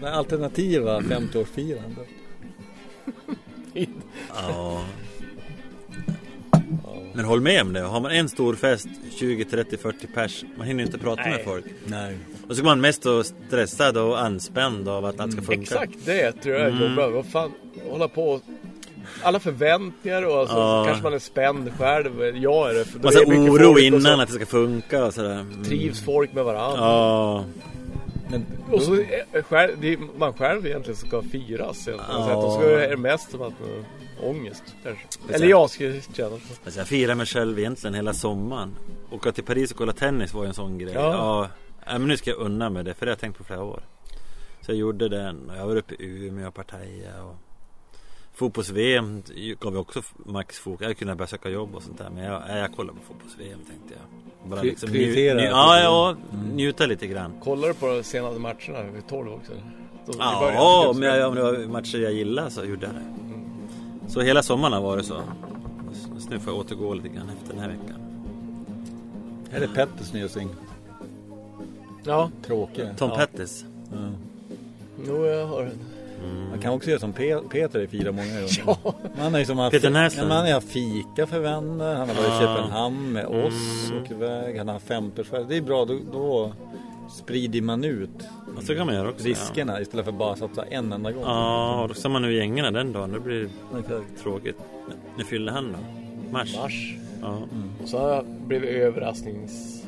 Det alternativa 50-årsfirande. Ja. Men håll med om det. Har man en stor fest, 20, 30, 40 pers. Man hinner inte prata med folk. Nej. Och så går man mest och stressad och anspänd av att allt ska funka. Exakt det tror jag är jobbigt. Vad fan, hålla på alla förväntningar och alltså, Ja. så kanske man är spänd själv. Jag är det. Massa är det oro och innan så att det ska funka och sådär. Mm. Trivs folk med varandra. Ja. Men, och så är själv, det är man själv egentligen ska firas. egentligen. Ja. Så att då ska är det mest som att man ångest. Kanske. Eller jag skulle känna så. Alltså jag firar mig själv egentligen hela sommaren. Åka till Paris och kolla tennis var ju en sån grej. Ja. Ja. ja men nu ska jag unna mig det, för det har jag tänkt på flera år. Så jag gjorde den och jag var uppe i Umeå och Partaja och Fotbolls-VM gav jag också max fokus. Jag kunde börja söka jobb och sånt där. Men jag, ja, jag kollar på fotbolls-VM tänkte jag. Bara liksom prioritera nju- fotboll. ja, ja, njuta lite grann. Kollar du på de senaste matcherna vid 12 också? Då- Ja, om, jag, om det var matcher jag gillar så gjorde jag det. Så hela sommaren har varit så. Så nu får jag återgå lite grann efter den här veckan. Här är Petters nya singel. Ja, Tråkig. Tom Ja. Pettis. jo jag har den. Man kan också göra som Pe- Peter i fyra många gånger. Han har ju som haft, Peter ja, Näslund. men han har haft fika för vänner. Han har varit i Ja. Köpenhamn med oss Mm. och iväg. Han har haft femteårsfest. Det är bra. Då, då sprider man ut så kan man göra också. riskerna istället för bara satsa en enda gång. Ja, och då ser man nu gängerna den dagen. Det blir Exakt. tråkigt. När fyller han då? Mars? Mars. Ja. Och så jag blivit överrasknings...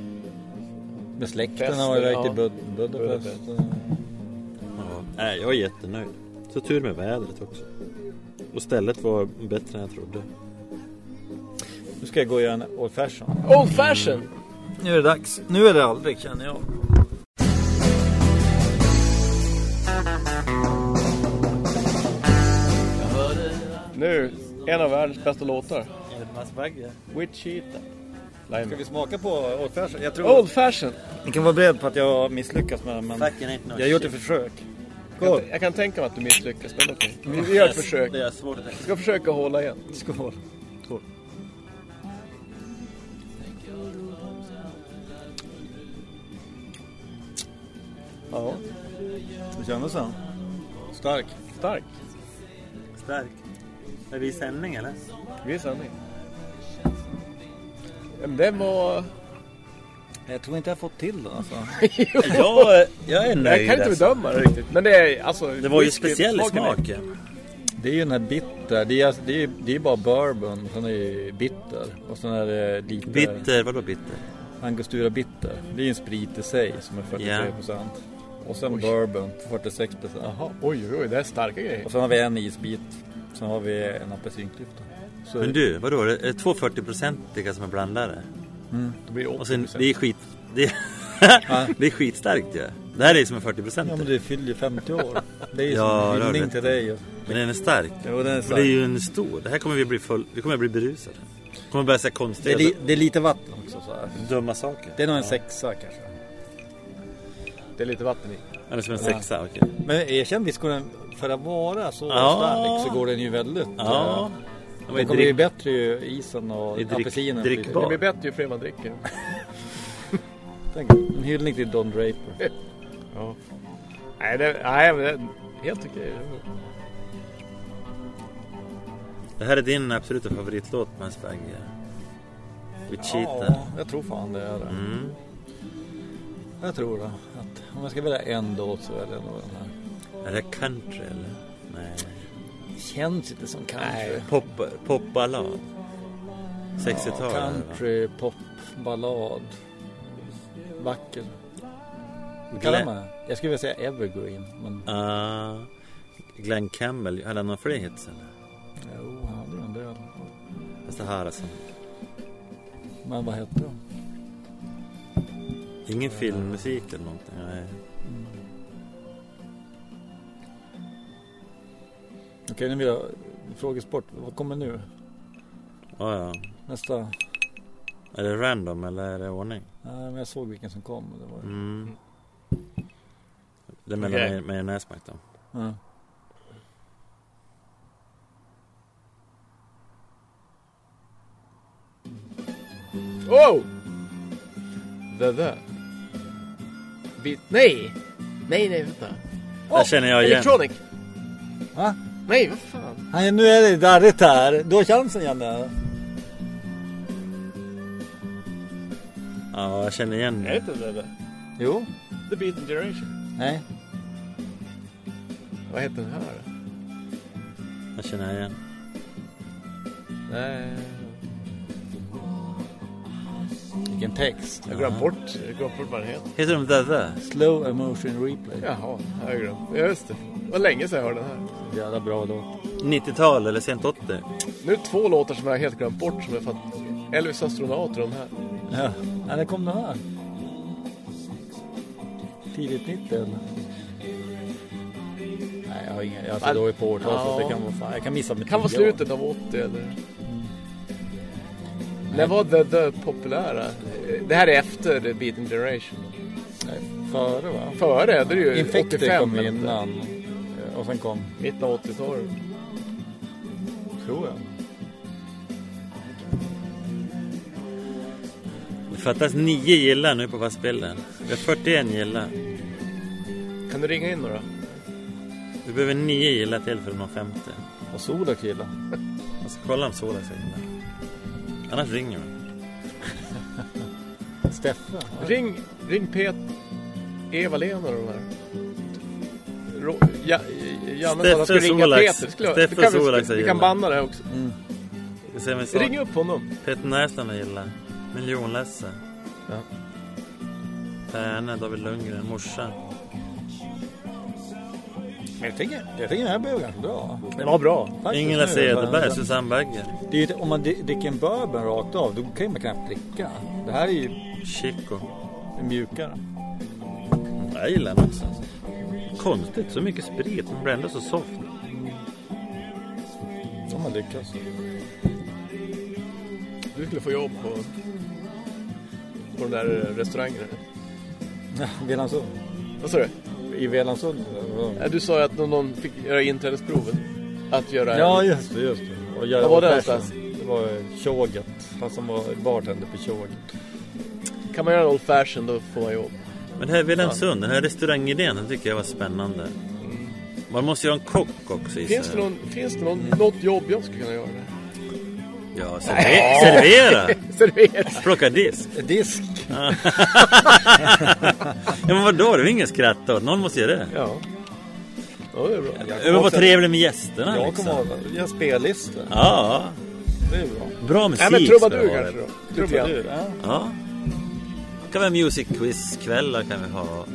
Med släkten har jag varit ja. i Bud- Budapest. Ja. Nej, jag är jättenöjd. Så tur med vädret också. Och stället var bättre än jag trodde. Nu ska jag gå och göra en old fashion. Old fashion! Nu är det dags. Nu är det aldrig känner jag. Nu, en av världens bästa låtar. Bagge. Wichita. Ska vi smaka på old fashion? Jag tror... Old fashion! Ni kan vara beredd på att jag har misslyckats med den men jag har gjort ett försök. Jag kan, jag kan tänka mig att du misslyckas, men okej. Vi, vi gör ett försök. Det är svårt att tänka. Vi ska försöka hålla igen. Skål. Skål. Ja, Hur kändes den? Stark. stark. Stark. Är vi i sändning eller? Vi är i sändning. Den var... Jag tror inte jag har fått till den alltså. jag, jag är nöjd Jag kan inte alltså. bedöma det riktigt. Men det är alltså... Det var ju speciell smaken. Det är ju den här bitter. Det är, det är, det är bara bourbon. Sen är det bitter. Och sen är det lite... Bitter, vadå bitter? Angostura bitter. Det är ju en sprit i sig som är 43%. Och sen bourbon på 46%. Jaha, oj oj oj, det är starka grejer. Och sen har vi en isbit. Sen har vi en apelsinklyfta. Så Men du, vadå? Är det två 40-procentiga som är blandade? Blir det Och sen, 80%. det är skit... Det är, det är skitstarkt ju. Det här är som en 40 procent. Ja men det fyller ju 50 år. Det är ju Ja, som det en du hyllning till dig. Men den är stark. Jo, den är Men stark. det är ju en stor. Det här kommer vi bli full... Vi kommer bli berusade. Vi kommer börja säga Det konstiga, är, li, det är lite vatten också så här. dumma saker. Det är nog en sexa kanske. Det är lite vatten i. Eller som en Ja. sexa, okej. Men erkänn visst går den, för att vara så Ja. stark så går den ju väldigt... Ja. eh, Det Det kommer drick... bättre ju isen och Det är drick- apelsinen. drickbar. Det blir bättre ju fler man dricker. En hyllning till Don Draper. Ja. Nej, det, nej det, helt okej. Det här är din absoluta favoritlåt med Spagge. Wichita. Ja, jag tror fan det är det. Mm. Jag tror det. Att om jag ska välja en låt så väljer jag nog den här. Är det country eller? Nej. Känns inte som country. Pop, popballad. 60-tal. Ja, country, pop, ballad. Vacker. Kallar man? Jag skulle vilja säga evergreen. Men Ah, Glenn Campbell, hade han några fler hits eller? jo, han hade en del. Fast det här alltså. Men vad heter de? Ingen filmmusik eller någonting. Nej. Okej, nu vill jag frågesport. Vad kommer nu? Ah, ja. Nästa? Är det random eller är det ordning? Nej, men jag såg vilken som kom. Det var... Mm. Det menar Okej. okay. med näsmak då. Ja. Oh! The the. Beat. Nej! Nej, nej, vänta. Där känner jag igen. Electronic. Va? Nej, vad fan. Nej, nu är det darrigt här. Du har chansen Janne. Ja, jag känner igen Jag det. inte det. Jo. The Beaten Generation. Nej. Vad heter den här? Jag känner igen. Nej. Vilken text. Jag har glömt bort, jag har glömt bort vad den heter. Heter de The The? Slow emotion replay. Jaha, jag har glömt. Ja, just det. Det var länge sedan jag hörde den här. Jävla bra låt. 90-tal eller sent 80? Nu är det två låtar som jag helt glömt bort som är för att Elvis astronaut och de här. Ja, ja det kom den här. Tidigt 90 eller? Nej, jag har ingen. Jag är så dålig på årtal så att det Ja. kan vara fan. Jag kan missa med Det kan vara år. slutet av 80 eller... När var The The populära? Det här är efter Beaten Generation. Nej, före va? Före, det är ju Infected 85 kom innan. Och sen kom, Mitten av 80-talet. tror jag. Det fattas nio gillar nu på fastbilden. Vi har 41 gillar. Kan du ringa in några? Vi behöver nio gillar till för att nå 50. Och Sola killar. Jag ska kolla om Sola säger Annars ringer vi. Steffe. Ring, ring Pet, Eva-Lena och de här. Ro, ja, Janne sa att han skulle ringa Solax. Peter. Skulle, Steffe det kan vi- Solax Vi jag kan banna det också. Vi ser vi. Ring upp honom. Peter Näslund jag gillar. Miljonlesse. Ja. Tärne, David Lundgren, morsan. Men jag tänker, jag tänker den här blev ganska bra. Det var bra. Ingela. Cederberg, Susanne Bagger. Det är ju, om man dricker en bourbon rakt av, då kan man knappt dricka. Det här är ju Chico. mjukare. Jag gillar den också. Konstigt, så mycket sprit men blir ändå så soft. Som man lyckas. Du skulle få jobb på, på den där restaurangen. Ja, Velandsund. Vad sa du? I Velandsund. Ja, Du sa ju att någon- fick göra inträdesprovet. Att göra... Ja, just det. Just det. Och jag, Vad var det någonstans? Det var Tjoget. Han som var bartender på Tjoget. Kan man göra en old fashion då får man jobb. Men det här Velandsund, den här restaurangidén, den tycker jag var spännande. Man måste ju ha en kock också i Finns det, någon, finns det någon, något jobb jag skulle kunna göra? Ja, serve- servera! Servera! Plocka disk. Disk. Ja men vadå, det är ju ingen skratt åt. Någon måste göra det. Ja. Ja, det är bra. Jag vara trevlig med gästerna Jag liksom. kommer ihåg, vi har spellistor. Ja, Det är bra. bra musik Nej men trubadur kanske då? Trubadur, ja. Ja. Kan vi ha music quiz kvällar kan vi ha.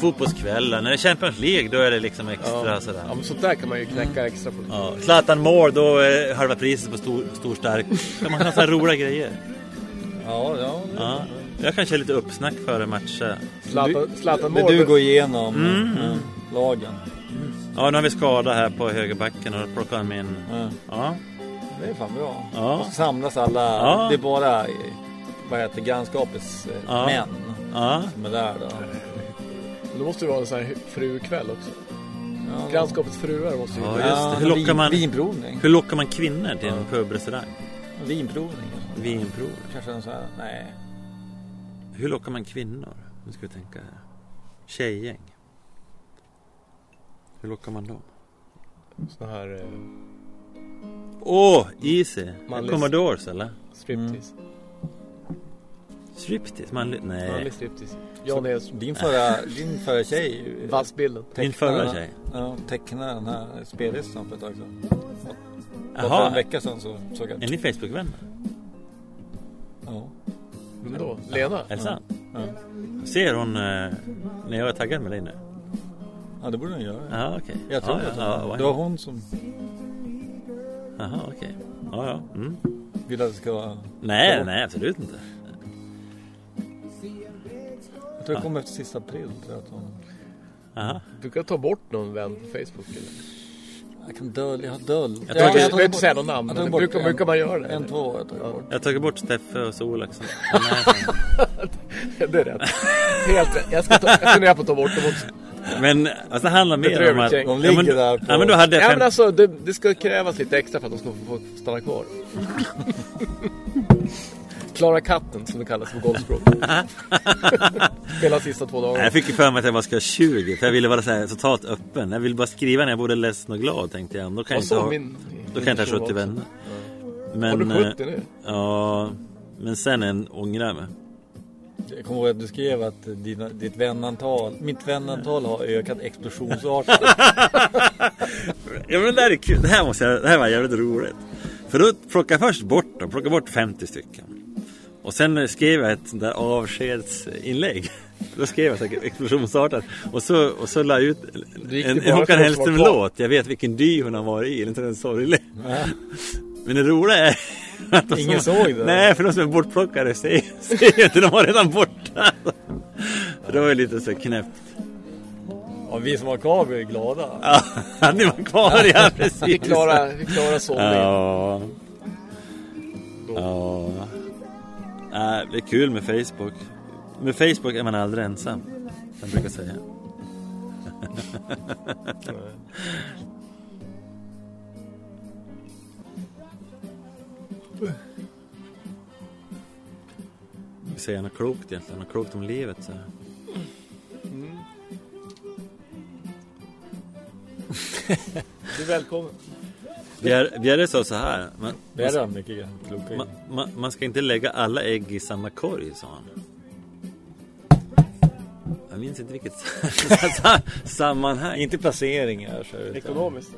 Fotbollskvällar. När det är Champions League då är det liksom extra Ja. sådär. ja, men sånt där kan man ju knäcka extra på. Ja. Zlatan mål då är halva priset på stor, stor stark. Kan man ha sådana roliga grejer. Ja, ja. Ja. Jag kan köra lite uppsnack före matcher. Zlatan, Zlatan Men mål. du går igenom Mm. mm, lagen. Ja, nu har vi skada här på högerbacken och då plockar han in. Ja. Ja. Det är fan bra. Ja. Och så samlas alla. Ja. Det är bara vad heter grannskapets eh, Ja. män Ja. som är där då. Då måste det vara en sån här frukväll också. Ja, Grannskapets fruar måste ju... Ja, just det. Hur vin- lockar man- Vinprovning. Hur lockar man kvinnor till en pubrestaurang? Vinprovning. Vinprov. Kanske en sån här, nej. Hur lockar man kvinnor? Nu ska vi tänka här. Tjejgäng. Hur lockar man då? Sån här eh, Åh, easy! Manlig- Commodores eller? striptease. Striptease? Manlig? Nej. Manlig striptease. Jan Edström. Din förra, din förra tjej Vassbilden. Din förra tjej? Ja, tecknade den här spellistan för ett tag sedan. Bara för en Jaha, vecka sedan så såg jag är ni Facebookvänner? Ja. Vem då? Lena? Är det sant? Ja. Ser hon eh, när jag är taggad med dig nu? ja, det borde den göra. Ja, okej. Jag tror ja, att ja, ja, det var hon som Jaha, okej. Ja, ja. Mm. ville att det ska vara... Nej, nej, absolut inte. Jag tror det kom efter sista april. Tror jag, att. Du kan ta bort någon vän på Facebook eller? Jag kan dölja, jag har döljt. Jag Jag tar- behöver inte säga någon namn, jag men brukar, en- brukar man göra det? En, två, jag tar bort. Jag har tagit bort Steffe och Sol också. Ja, det är rätt. Helt rätt. Jag ska, ta, jag funderar på att ta bort dem också. Men alltså, det handlar mer jag om att... De ja, men, ligger där på- Ja, men då hade jag Ja, fem... men alltså, det, det ska krävas lite extra för att de ska få stanna kvar. Klara katten som det kallas på golfspråk. Spela sista två dagarna. jag fick ju för mig att jag bara ska ha 20 För jag ville vara så här totalt öppen Jag ville bara skriva när jag både ledsen och glad tänkte jag Då kan jag Och inte så ha, min- då kan jag inte ha min 70 också. vänner Har Men du eh, 70 nu? Ja Men sen en ångrar jag mig Jag kommer ihåg att du skrev att dina, ditt vänantal, mitt vänantal har ökat explosionsartat. Ja men det här är kul, det här, måste jag, det här var jävligt roligt För då plockade jag först bort dem, plockade bort 50 stycken Och sen skrev jag ett sånt där avskedsinlägg. Då skrev jag här explosionsartat Och så, och så la jag ut en, en Håkan Hellström-låt Jag vet vilken dy hon har varit i, inte den sorglig Men det roliga är att de Ingen som, såg det? Nej, för de som är bortplockade säger, säger inte, de var redan borta. För det var ju lite så knäppt. Ja, vi som var kvar blev glada. Ja, ni var kvar, ja precis. Vi klarar, vi klarar sållningen. Ja. Ja. Nej, det är kul med Facebook. Med Facebook är man aldrig ensam. Jag brukar säga. Vi säger något klokt egentligen. Något klokt om livet. Så. Du är välkommen. Bjerre sa så här. Man, Det är mycket kloka man, man, man ska inte lägga alla ägg i samma korg, sa han. Jag minns inte vilket sammanhang. Inte placeringar. Så Ekonomiskt.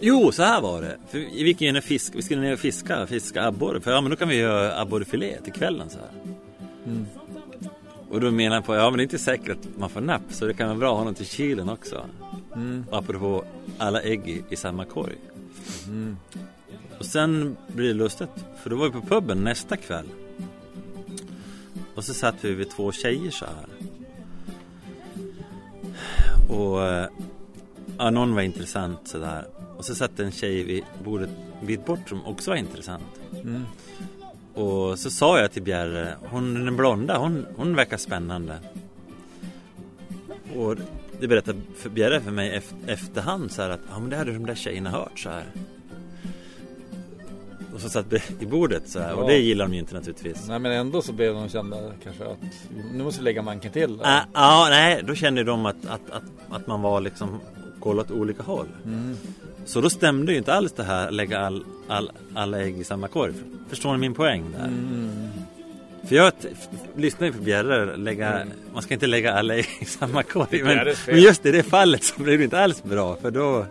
Jo, så här var det. För vi gick ner och fisk, vi skulle ner och fiska, fiska abborre. För ja, men då kan vi göra abborrefilé till kvällen så här. Och då menar jag på, ja men det är inte säkert att man får napp. Så det kan vara bra att ha något i kylen också. Mm. Apropå alla ägg i, samma korg. Och sen blir det lustigt. För då var vi på puben nästa kväll. Och så satt vi vid två tjejer så här. Och eh, ja, någon var intressant sådär. Och så satt en tjej vid bordet vid bort som också var intressant. Och så sa jag till Bjerre, hon den blonda, hon, hon verkar spännande. Och det berättade Bjerre för mig efter, efterhand så här att, ja men det hade de där tjejerna hört så här. Och så satt i bordet så här, och Ja. det gillar de ju inte naturligtvis. Nej men ändå så blev de kända kanske att nu måste vi lägga manken till. Ja, ja, nej, då kände de att, att, att, att man var liksom kollat åt olika håll. Så då stämde ju inte alls det här lägga all, all, alla ägg i samma korg. Förstår ni min poäng där? För jag lyssnar ju på Bjerre, lägga, man ska inte lägga alla i samma korg. Men, men just i det fallet så blev det inte alls bra. För då,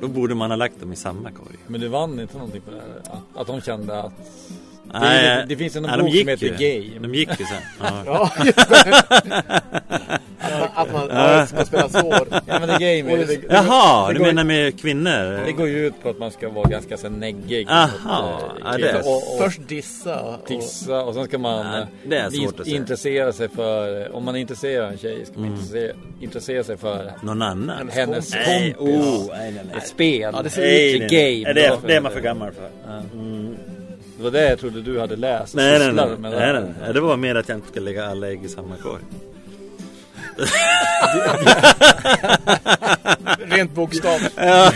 då borde man ha lagt dem i samma korg. Men du vann inte någonting på det här? Att, att de kände att... Nej, det finns en nej, de bok som heter ju. Game. De gick ju sen. Ja. Ja, just det. Att man ja, ska spela svår. Ja men det är game. Det, Jaha, det du menar med kvinnor? det går ju ut på att man ska vara ganska så neggig. Aha, mot, eh, ja, Först dissa. Och, tissa och sen ska man Ja, eh, intressera sig för, om man är intresserad av en tjej ska man intressera, intressera sig för Någon annan? hennes Nej, kompis. oh, nej, nej, nej. Ett spel. Ja, det ser Nej, Ett nej, game. nej. Det, är, det är man för gammal för. Det var det jag trodde du hade läst. Nej, nej, nej. nej, nej, det. nej. Var mer att jag inte ska lägga alla ägg i samma korg. Rent bokstavligt. En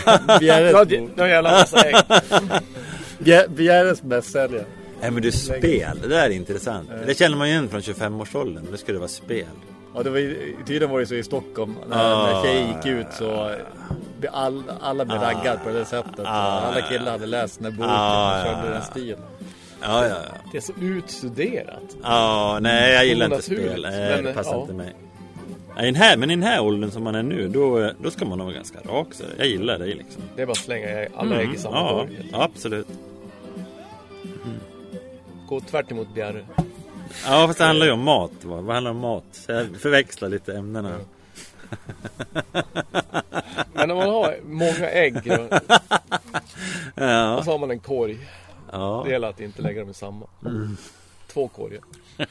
jävla massa ägg. Bjär- Bjärres bästsäljare. Nej men du, spel, det där är intressant. Det känner man ju igen från 25-årsåldern. Det skulle vara spel. Ja, det var ju, tydligen var det så i Stockholm. När, när tjejer gick ut så blev all, alla blev raggade på det sättet. Och alla killar hade läst den här boken Ah, och körde den stilen. Ja, ja, ja. Det är så utstuderat. Ja, nej jag gillar inte spel. Nej, det passar ja. inte mig. I den här, men i den här åldern som man är nu, då, då ska man vara ganska rak. Så jag gillar det liksom. Det är bara att slänga alla ägg i samma ja, korg. absolut. Gå tvärt emot Bjarre. Ja, fast det handlar ju om mat. Va? Vad handlar om mat? Så jag förväxlar lite ämnena. Men om man har många ägg och, Ja, och så har man en korg. ja. Det gäller att inte lägga dem i samma. Två korgar.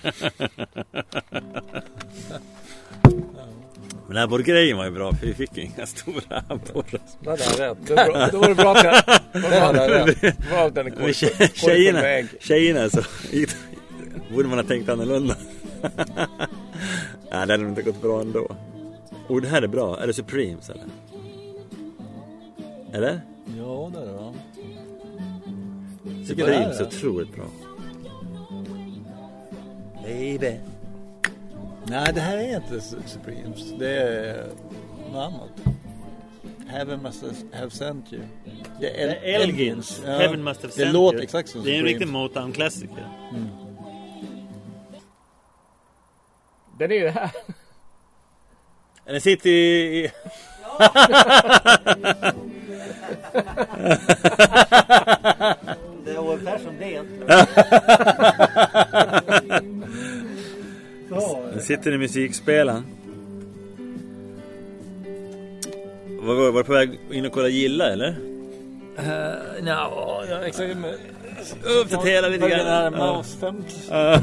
Men den här borrgrejen var ju bra för vi fick ju inga stora abborrar. Det hade jag rätt. Det var bra, då var det bra att jag... Vad Det hade fan, jag rätt. det var att den är korg, tje- tjejerna, tjejerna så borde man ha tänkt annorlunda. Nej, det hade nog inte gått bra ändå. Och det här är bra. Är det Supremes eller? Eller? Ja, det är det va? Supremes det är är otroligt bra. Baby. Nej, det här är inte Su- Supremes. Det är något annat. Heaven must have sent you. Det är El- Elgins. Ja. Heaven must have Det sent låter you. exakt som Det är en Supremes. riktig Motown-klassiker. Den är ju det här. Den sitter i... i- Det är ungefär som det. Den sitter i musikspelaren. Var, var, var du på väg in och kolla gilla eller? Uh, ja, ja, exakt. Men... Uppdatera lite grann. närmare Ja. oss 50. Ja.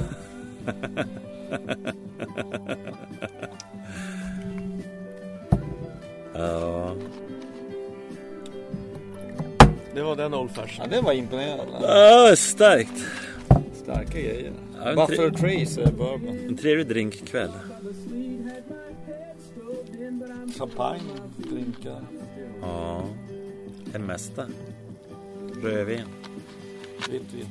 Ja. Det var den Old Fashion. Ja, det var imponerande. Ja, starkt. Starka grejer. Ja, Buffalo Trace är bourbon. En trevlig drinkkväll. Champagne, drinkar. Ja. Det mesta. Rödvin. Vitt vin.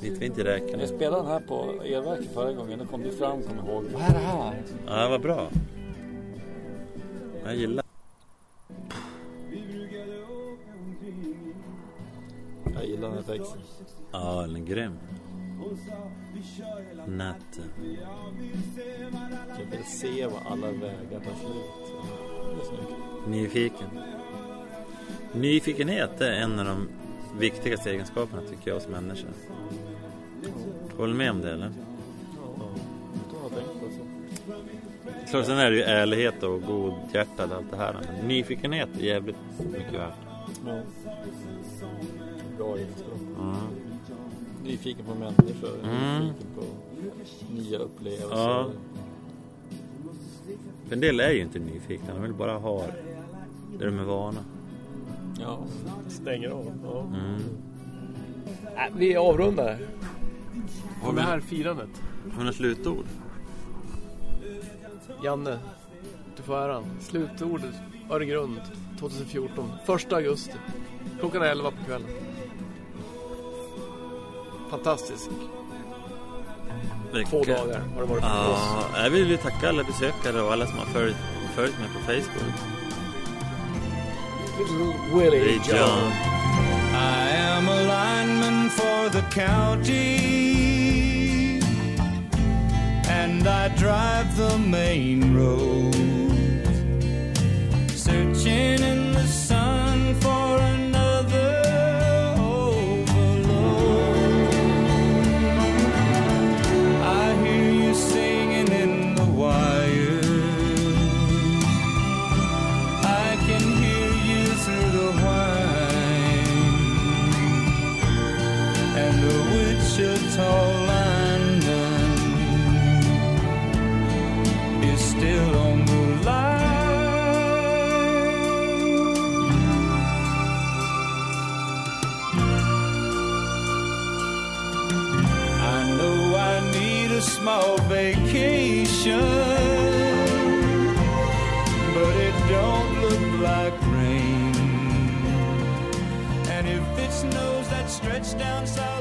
Vitt vin till räkorna. Jag spelade den här på elverket förra gången. Då kom det fram, kom ihåg. Vad är det här? Ja, var bra. Jag gillar. Jag gillar den här texten. Ja, den är grym. Natten. Jag vill se vad alla vägar tar slut. Det är snyggt. Nyfiken. Nyfikenhet är en av de viktigaste egenskaperna tycker jag som människa. Håller du med om det eller? Har jag tänkt på så. Klart, sen är det ju ärlighet och god hjärta och allt det här. Men nyfikenhet är jävligt mycket värt. Ja. Bra egenskap. Ja. Nyfiken på människor. Mm. Nyfiken på nya upplevelser. Ja. För en del är ju inte nyfikna, de vill bara ha det de är vana. ja. Stänger av. Ja. Mm. Äh, vi avrundar. Har vi det här firandet. har vi några slutord? Janne, du får äran. Slutordet Öregrund 2014. 1 augusti. Klockan 11 på kvällen. Fantastisk. Två dagar har det varit för oss. Jag vill ju tacka alla besökare och alla som har följt, följt mig på Facebook. Little Willie Hey John. John. I am a lineman for the county, and I drive the main road, searching in the sun for but it don't look like rain. And if it snows, that stretch down south